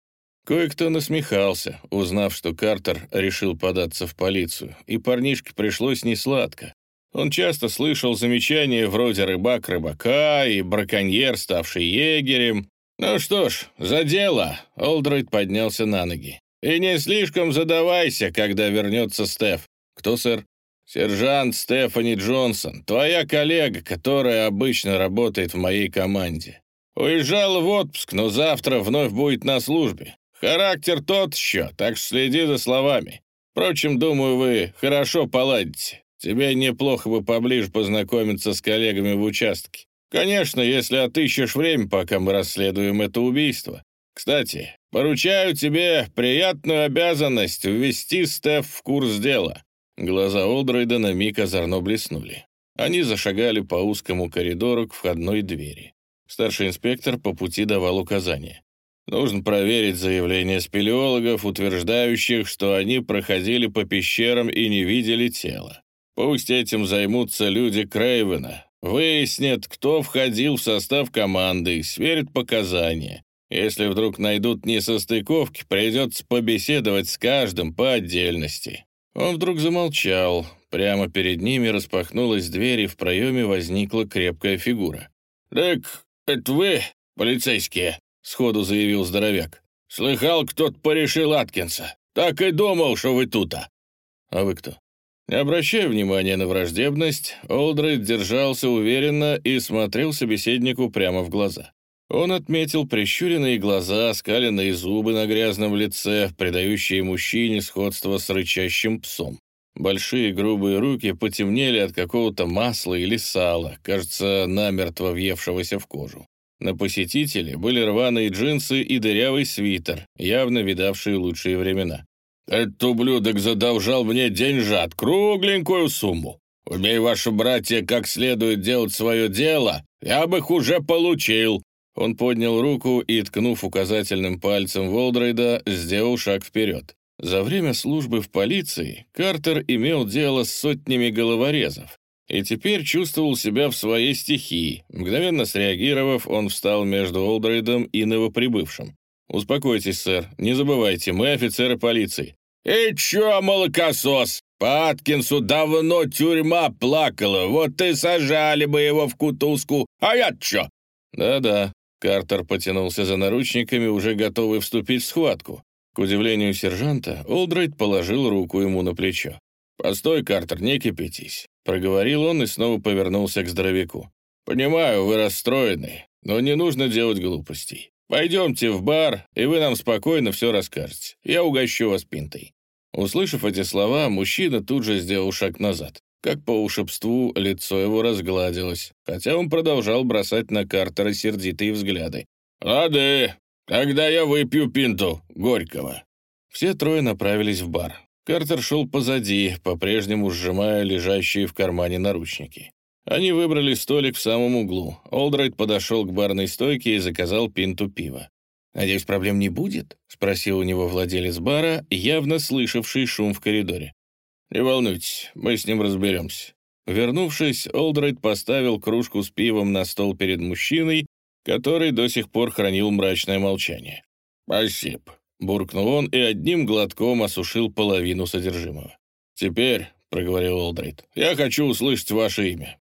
Кое-кто насмехался, узнав, что Картер решил податься в полицию, и парнишке пришлось несладко. Он часто слышал замечания вроде «рыбак рыбака» и «браконьер, ставший егерем». «Ну что ж, за дело!» — Олдрейд поднялся на ноги. «И не слишком задавайся, когда вернется Стеф. «Кто, сэр?» «Сержант Стефани Джонсон, твоя коллега, которая обычно работает в моей команде. Уезжала в отпуск, но завтра вновь будет на службе. Характер тот еще, так что следи за словами. Впрочем, думаю, вы хорошо поладите. Тебе неплохо бы поближе познакомиться с коллегами в участке. Конечно, если отыщешь время, пока мы расследуем это убийство. Кстати, поручаю тебе приятную обязанность ввести Стеф в курс дела. Глаза Олдрейда на миг озорно блеснули. Они зашагали по узкому коридору к входной двери. Старший инспектор по пути давал указания. Нужно проверить заявления спелеологов, утверждающих, что они проходили по пещерам и не видели тела. Пусть этим займутся люди Крейвена. Выяснят, кто входил в состав команды, сверят показания. Если вдруг найдут несостыковки, придется побеседовать с каждым по отдельности. Он вдруг замолчал. Прямо перед ними распахнулась дверь, и в проеме возникла крепкая фигура. «Так, это вы, полицейские?» — сходу заявил здоровяк. «Слыхал, кто-то порешил Аткинса. Так и думал, что вы тута». «А вы кто?» Не обращая внимания на враждебность, Олдрейд держался уверенно и смотрел собеседнику прямо в глаза. Он отметил прищуренные глаза, скаленные зубы на грязном лице, придающие мужчине сходство с рычащим псом. Большие грубые руки потемнели от какого-то масла или сала, кажется, намертво въевшегося в кожу. На посетителе были рваные джинсы и дырявый свитер, явно видавшие лучшие времена. «Этот ублюдок задолжал мне деньжат, кругленькую сумму. Умей, ваши братья, как следует делать свое дело, я бы их уже получил. Он поднял руку и, ткнув указательным пальцем Волдрейда, сделал шаг вперед. За время службы в полиции Картер имел дело с сотнями головорезов и теперь чувствовал себя в своей стихии. Мгновенно среагировав, он встал между Олдрейдом и новоприбывшим. «Успокойтесь, сэр. Не забывайте, мы офицеры полиции». «И чё, молокосос? По Аткинсу давно тюрьма плакала, вот и сажали бы его в кутузку, а я чё?» «Да-да, Картер потянулся за наручниками, уже готовый вступить в схватку. К удивлению сержанта, Олдрайт положил руку ему на плечо. «Постой, Картер, не кипятись», — проговорил он и снова повернулся к здоровяку. «Понимаю, вы расстроены, но не нужно делать глупостей. Пойдемте в бар, и вы нам спокойно все расскажете. Я угощу вас пинтой». Услышав эти слова, мужчина тут же сделал шаг назад. Как по ушебству лицо его разгладилось, хотя он продолжал бросать на Картера сердитые взгляды. «Лады, тогда я выпью пинту горького». Все трое направились в бар. Картер шел позади, по-прежнему сжимая лежащие в кармане наручники. Они выбрали столик в самом углу. Олдрайт подошел к барной стойке и заказал пинту пива. «Надеюсь, проблем не будет?» — спросил у него владелец бара, явно слышавший шум в коридоре. «Не волнуйтесь, мы с ним разберемся». Вернувшись, Олдрайт поставил кружку с пивом на стол перед мужчиной, который до сих пор хранил мрачное молчание. «Спасибо», — буркнул он и одним глотком осушил половину содержимого. «Теперь», — проговорил Олдрайт, — «я хочу услышать ваше имя».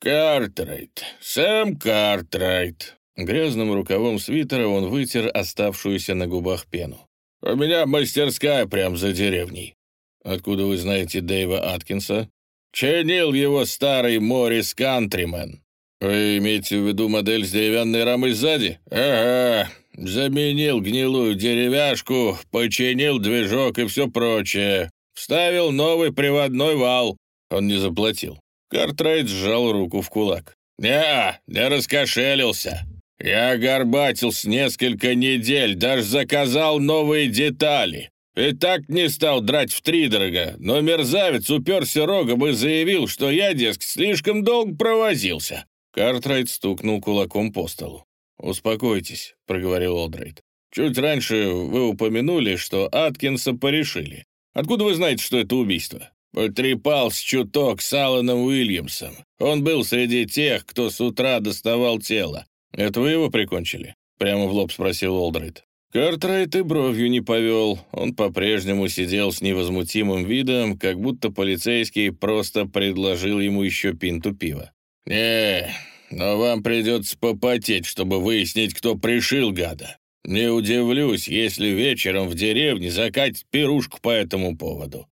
«Картрайт, Сэм Картрайт». Грязным рукавом свитера он вытер оставшуюся на губах пену. «У меня мастерская прямо за деревней. «Откуда вы знаете Дэйва Аткинса?» «Чинил его старый Морис Кантримен». «Вы имеете в виду модель с деревянной рамой сзади?» «Ага, заменил гнилую деревяшку, починил движок и все прочее. Вставил новый приводной вал». Он не заплатил. Картрайт сжал руку в кулак. «Не, не раскошелился. Я горбатился несколько недель, даже заказал новые детали. И так не стал драть втридорога, но мерзавец уперся рогом и заявил, что я, дескать, слишком долго провозился». Картрайт стукнул кулаком по столу. «Успокойтесь», — проговорил Олдрейд. «Чуть раньше вы упомянули, что Аткинса порешили. Откуда вы знаете, что это убийство?» «Потрепался чуток с Алланом Уильямсом. Он был среди тех, кто с утра доставал тело. Это вы его прикончили?» Прямо в лоб спросил Олдрейд. Картрайт и бровью не повел. Он по-прежнему сидел с невозмутимым видом, как будто полицейский просто предложил ему еще пинту пива. «Не, но вам придется попотеть, чтобы выяснить, кто пришил гада. Не удивлюсь, если вечером в деревне закатить пирушку по этому поводу.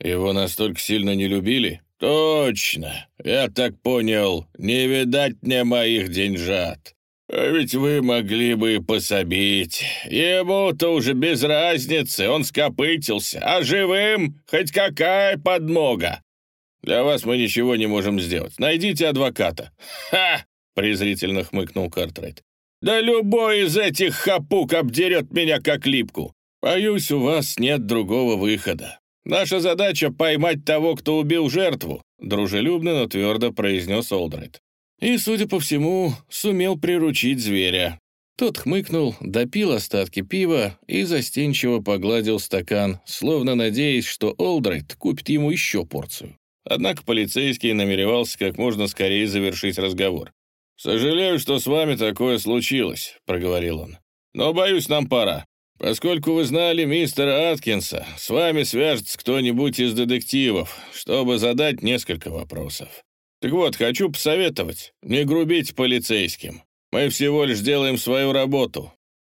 Его настолько сильно не любили? Точно, я так понял, не видать мне моих деньжат. А ведь вы могли бы пособить. Ему-то уже без разницы, он скопытился, а живым хоть какая подмога. Для вас мы ничего не можем сделать. Найдите адвоката». «Ха!» — презрительно хмыкнул Картрайт. «Да любой из этих хапук обдерет меня как липку. Боюсь, у вас нет другого выхода. Наша задача — поймать того, кто убил жертву», — дружелюбно, но твердо произнес Олдрайт. И, судя по всему, сумел приручить зверя. Тот хмыкнул, допил остатки пива и застенчиво погладил стакан, словно надеясь, что Олдрайт купит ему еще порцию. Однако полицейский намеревался как можно скорее завершить разговор. «Сожалею, что с вами такое случилось», — проговорил он. «Но, боюсь, нам пора. Поскольку вы знали мистера Аткинса, с вами свяжется кто-нибудь из детективов, чтобы задать несколько вопросов. Так вот, хочу посоветовать, не грубить полицейским. Мы всего лишь делаем свою работу».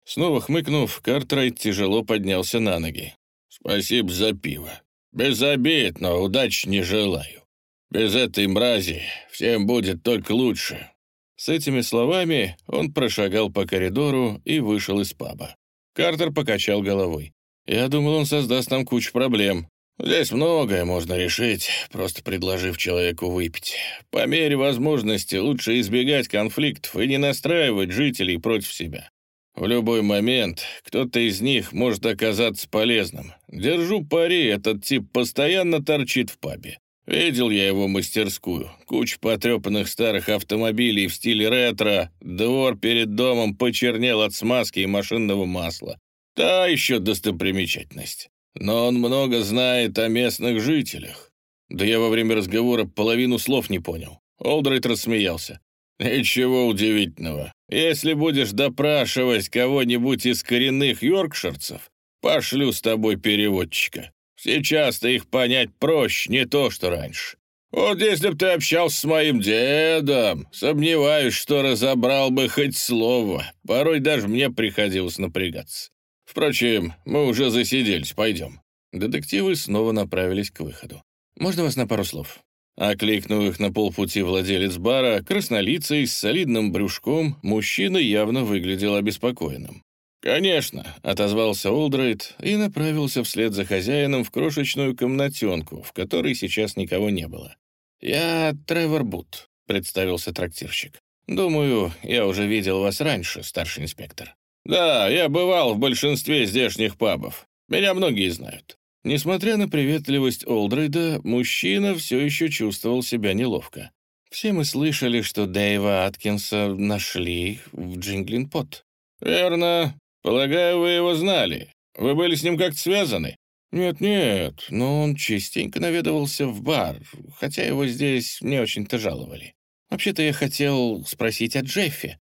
Снова хмыкнув, Картрайт тяжело поднялся на ноги. «Спасибо за пиво. Без обид, но удачи не желаю. Без этой мрази всем будет только лучше». С этими словами он прошагал по коридору и вышел из паба. Картер покачал головой. «Я думал, он создаст нам кучу проблем. Здесь многое можно решить, просто предложив человеку выпить. По мере возможности лучше избегать конфликтов и не настраивать жителей против себя. В любой момент кто-то из них может оказаться полезным. Держу пари, этот тип постоянно торчит в пабе. Видел я его мастерскую. Куча потрепанных старых автомобилей в стиле ретро. Двор перед домом почернел от смазки и машинного масла. Та еще достопримечательность. Но он много знает о местных жителях. Да я во время разговора половину слов не понял. Олдрайт рассмеялся. «Ничего удивительного. Если будешь допрашивать кого-нибудь из коренных йоркширцев, пошлю с тобой переводчика. Сейчас-то их понять проще, не то что раньше. Вот если б ты общался с моим дедом, сомневаюсь, что разобрал бы хоть слово. Порой даже мне приходилось напрягаться. Впрочем, мы уже засиделись, пойдем». Детективы снова направились к выходу. «Можно вас на пару слов?» Окликнув их на полпути владелец бара, краснолицый, с солидным брюшком, мужчина явно выглядел обеспокоенным. «Конечно», — отозвался Олдрейд и направился вслед за хозяином в крошечную комнатенку, в которой сейчас никого не было. «Я Тревор Бут», — представился трактирщик. «Думаю, я уже видел вас раньше, старший инспектор». «Да, я бывал в большинстве здешних пабов. Меня многие знают». Несмотря на приветливость Олдрейда, мужчина все еще чувствовал себя неловко. Все мы слышали, что Дэйва Аткинса нашли в Джинглин-Пот. «Верно. Полагаю, вы его знали. Вы были с ним как-то связаны?» «Нет-нет, но он частенько наведывался в бар, хотя его здесь не очень-то жаловали. Вообще-то я хотел спросить о Джеффе».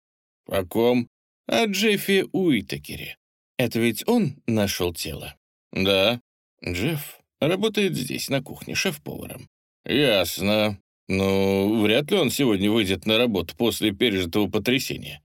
«О ком?» «О Джеффе Уитакере. Это ведь он нашел тело?» «Да». «Джефф работает здесь, на кухне, шеф-поваром». «Ясно. Ну, вряд ли он сегодня выйдет на работу после пережитого потрясения».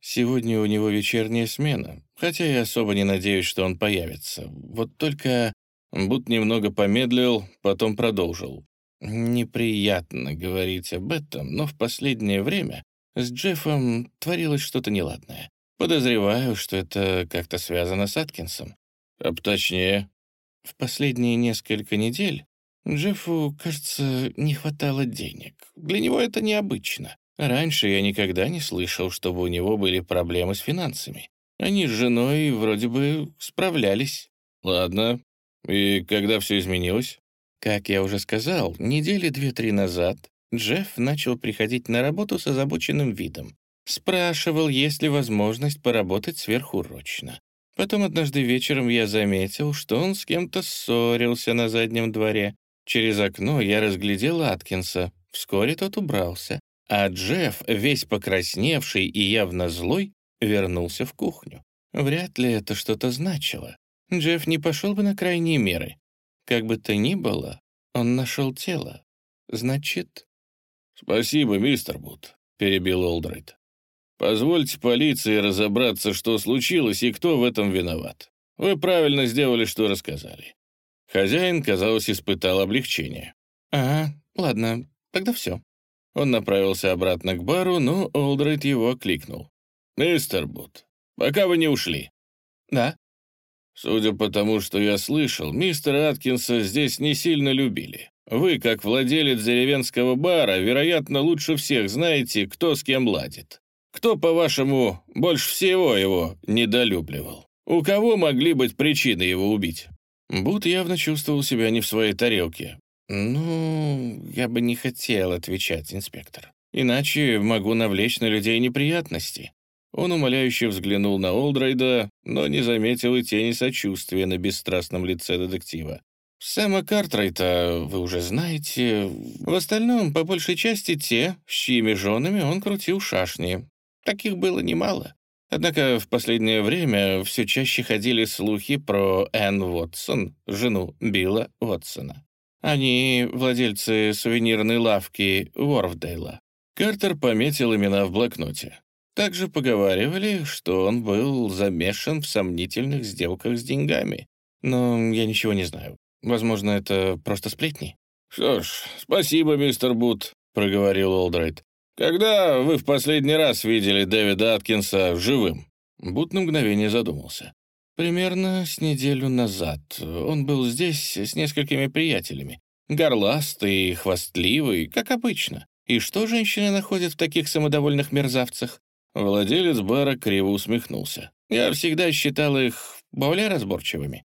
Сегодня у него вечерняя смена, хотя я особо не надеюсь, что он появится. Вот только Бут немного помедлил, потом продолжил. Неприятно говорить об этом, но в последнее время с Джеффом творилось что-то неладное. Подозреваю, что это как-то связано с Аткинсом. А точнее, в последние несколько недель Джеффу, кажется, не хватало денег. Для него это необычно. Раньше я никогда не слышал, чтобы у него были проблемы с финансами. Они с женой вроде бы справлялись. Ладно. И когда все изменилось? Как я уже сказал, недели две-три назад Джефф начал приходить на работу с озабоченным видом. Спрашивал, есть ли возможность поработать сверхурочно. Потом однажды вечером я заметил, что он с кем-то ссорился на заднем дворе. Через окно я разглядел Аткинса. Вскоре тот убрался. А Джефф, весь покрасневший и явно злой, вернулся в кухню. Вряд ли это что-то значило. Джефф не пошел бы на крайние меры. Как бы то ни было, он нашел тело. Значит... «Спасибо, мистер Бут», — перебил Олдрайт. «Позвольте полиции разобраться, что случилось и кто в этом виноват. Вы правильно сделали, что рассказали». Хозяин, казалось, испытал облегчение. «Ага, ладно, тогда все». Он направился обратно к бару, но Олдрайт его окликнул. «Мистер Бут, пока вы не ушли». «Да». «Судя по тому, что я слышал, мистера Аткинса здесь не сильно любили. Вы, как владелец деревенского бара, вероятно, лучше всех знаете, кто с кем ладит. Кто, по-вашему, больше всего его недолюбливал? У кого могли быть причины его убить?» Бут явно чувствовал себя не в своей тарелке. «Ну, я бы не хотел отвечать, инспектор. Иначе могу навлечь на людей неприятности». Он умоляюще взглянул на Олдрайда, но не заметил и тени сочувствия на бесстрастном лице детектива. Сэма Картрайта вы уже знаете. В остальном, по большей части, те, с чьими женами он крутил шашни. Таких было немало. Однако в последнее время все чаще ходили слухи про Энн Уотсон, жену Билла Уотсона. Они владельцы сувенирной лавки Уорфдейла. Картер пометил имена в блокноте. Также поговаривали, что он был замешан в сомнительных сделках с деньгами. Но я ничего не знаю. Возможно, это просто сплетни. «Что ж, спасибо, мистер Бут», — проговорил Олдрайт. «Когда вы в последний раз видели Дэвида Аткинса живым?» Бут на мгновение задумался. «Примерно с неделю назад. Он был здесь с несколькими приятелями. Горластый, хвастливый, как обычно. И что женщины находят в таких самодовольных мерзавцах?» Владелец бара криво усмехнулся. «Я всегда считал их более разборчивыми».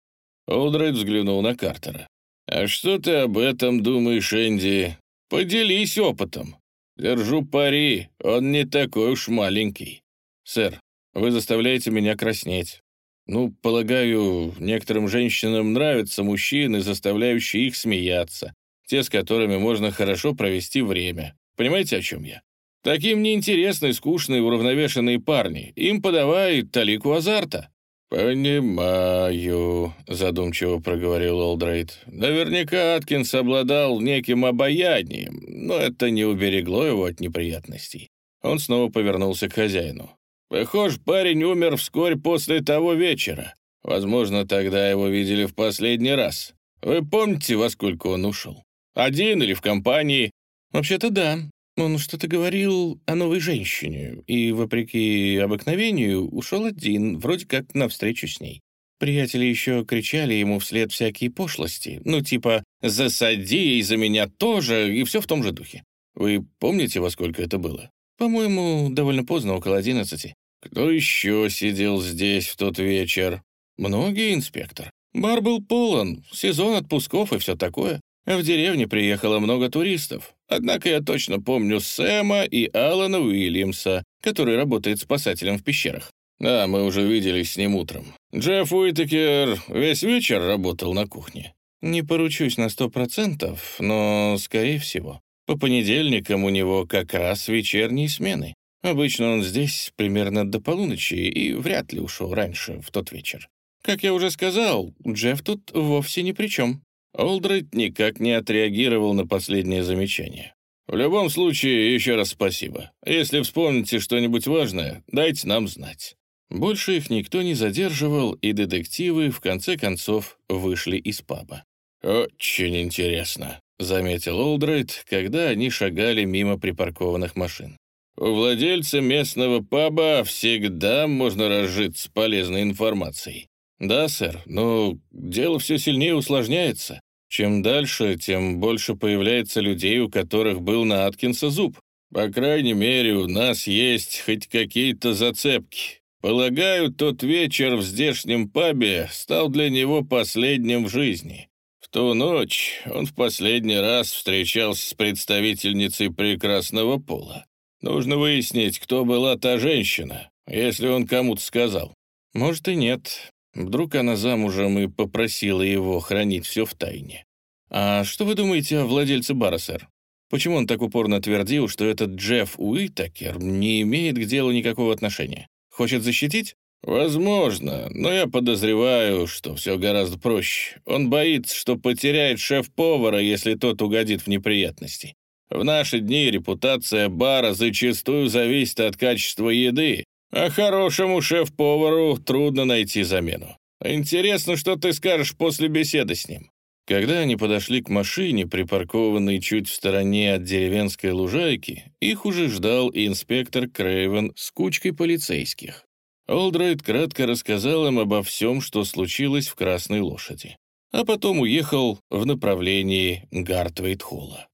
Олдрайт взглянул на Картера. «А что ты об этом думаешь, Энди? Поделись опытом. Держу пари, он не такой уж маленький. Сэр, вы заставляете меня краснеть. Ну, полагаю, некоторым женщинам нравятся мужчины, заставляющие их смеяться, те, с которыми можно хорошо провести время. Понимаете, о чем я? Таким неинтересны скучные уравновешенные парни. Им подавай талику азарта. «Понимаю», — задумчиво проговорил Олдрейд. «Наверняка Аткинс обладал неким обаянием, но это не уберегло его от неприятностей». Он снова повернулся к хозяину. «Похож, парень умер вскоре после того вечера. Возможно, тогда его видели в последний раз. Вы помните, во сколько он ушел? Один или в компании?» «Вообще-то да. Он что-то говорил о новой женщине, и, вопреки обыкновению, ушел один, вроде как навстречу с ней. Приятели еще кричали ему вслед всякие пошлости, ну типа «засади и за меня тоже» и все в том же духе. Вы помните, во сколько это было? По-моему, довольно поздно, около одиннадцати. Кто еще сидел здесь в тот вечер? Многие, инспектор. Бар был полон, сезон отпусков и все такое. В деревне приехало много туристов. Однако я точно помню Сэма и Алана Уильямса, который работает спасателем в пещерах. Да, мы уже виделись с ним утром. Джефф Уитакер весь вечер работал на кухне. Не поручусь на сто процентов, но, скорее всего, по понедельникам у него как раз вечерние смены. Обычно он здесь примерно до полуночи и вряд ли ушел раньше в тот вечер. Как я уже сказал, Джефф тут вовсе ни при чем. Олдрайт никак не отреагировал на последнее замечание. «В любом случае, еще раз спасибо. Если вспомните что-нибудь важное, дайте нам знать». Больше их никто не задерживал, и детективы, в конце концов, вышли из паба. «Очень интересно», — заметил Олдрайт, когда они шагали мимо припаркованных машин. «У владельца местного паба всегда можно разжиться полезной информацией. «Да, сэр, но дело все сильнее усложняется. Чем дальше, тем больше появляется людей, у которых был на Аткинса зуб. По крайней мере, у нас есть хоть какие-то зацепки. Полагаю, тот вечер в здешнем пабе стал для него последним в жизни. В ту ночь он в последний раз встречался с представительницей прекрасного пола. Нужно выяснить, кто была та женщина, если он кому-то сказал. Может и нет. Вдруг она замужем и попросила его хранить все в тайне. А что вы думаете о владельце бара, сэр? Почему он так упорно твердил, что этот Джефф Уитакер не имеет к делу никакого отношения? Хочет защитить? Возможно, но я подозреваю, что все гораздо проще. Он боится, что потеряет шеф-повара, если тот угодит в неприятности. В наши дни репутация бара зачастую зависит от качества еды, а хорошему шеф-повару трудно найти замену. Интересно, что ты скажешь после беседы с ним. Когда они подошли к машине, припаркованной чуть в стороне от деревенской лужайки, их уже ждал инспектор Крейвен с кучкой полицейских. Олдрайт кратко рассказал им обо всем, что случилось в «Красной лошади», а потом уехал в направлении Гартвейт-холла.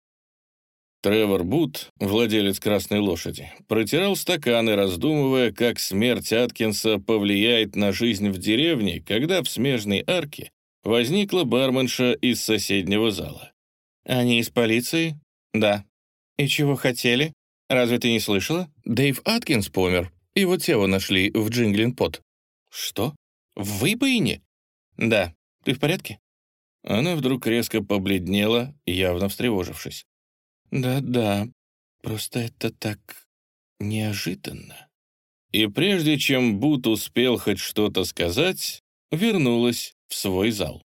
Тревор Бут, владелец «Красной лошади», протирал стаканы, раздумывая, как смерть Аткинса повлияет на жизнь в деревне, когда в смежной арке возникла барменша из соседнего зала. «Они из полиции?» «Да». «И чего хотели? Разве ты не слышала? Дэйв Аткинс помер. Его тело нашли в Джинглин-Пот». «Что? В Выпаине?» «Да. Ты в порядке?» Она вдруг резко побледнела, явно встревожившись. «Да-да, просто это так неожиданно». И прежде чем Бут успел хоть что-то сказать, вернулась в свой зал.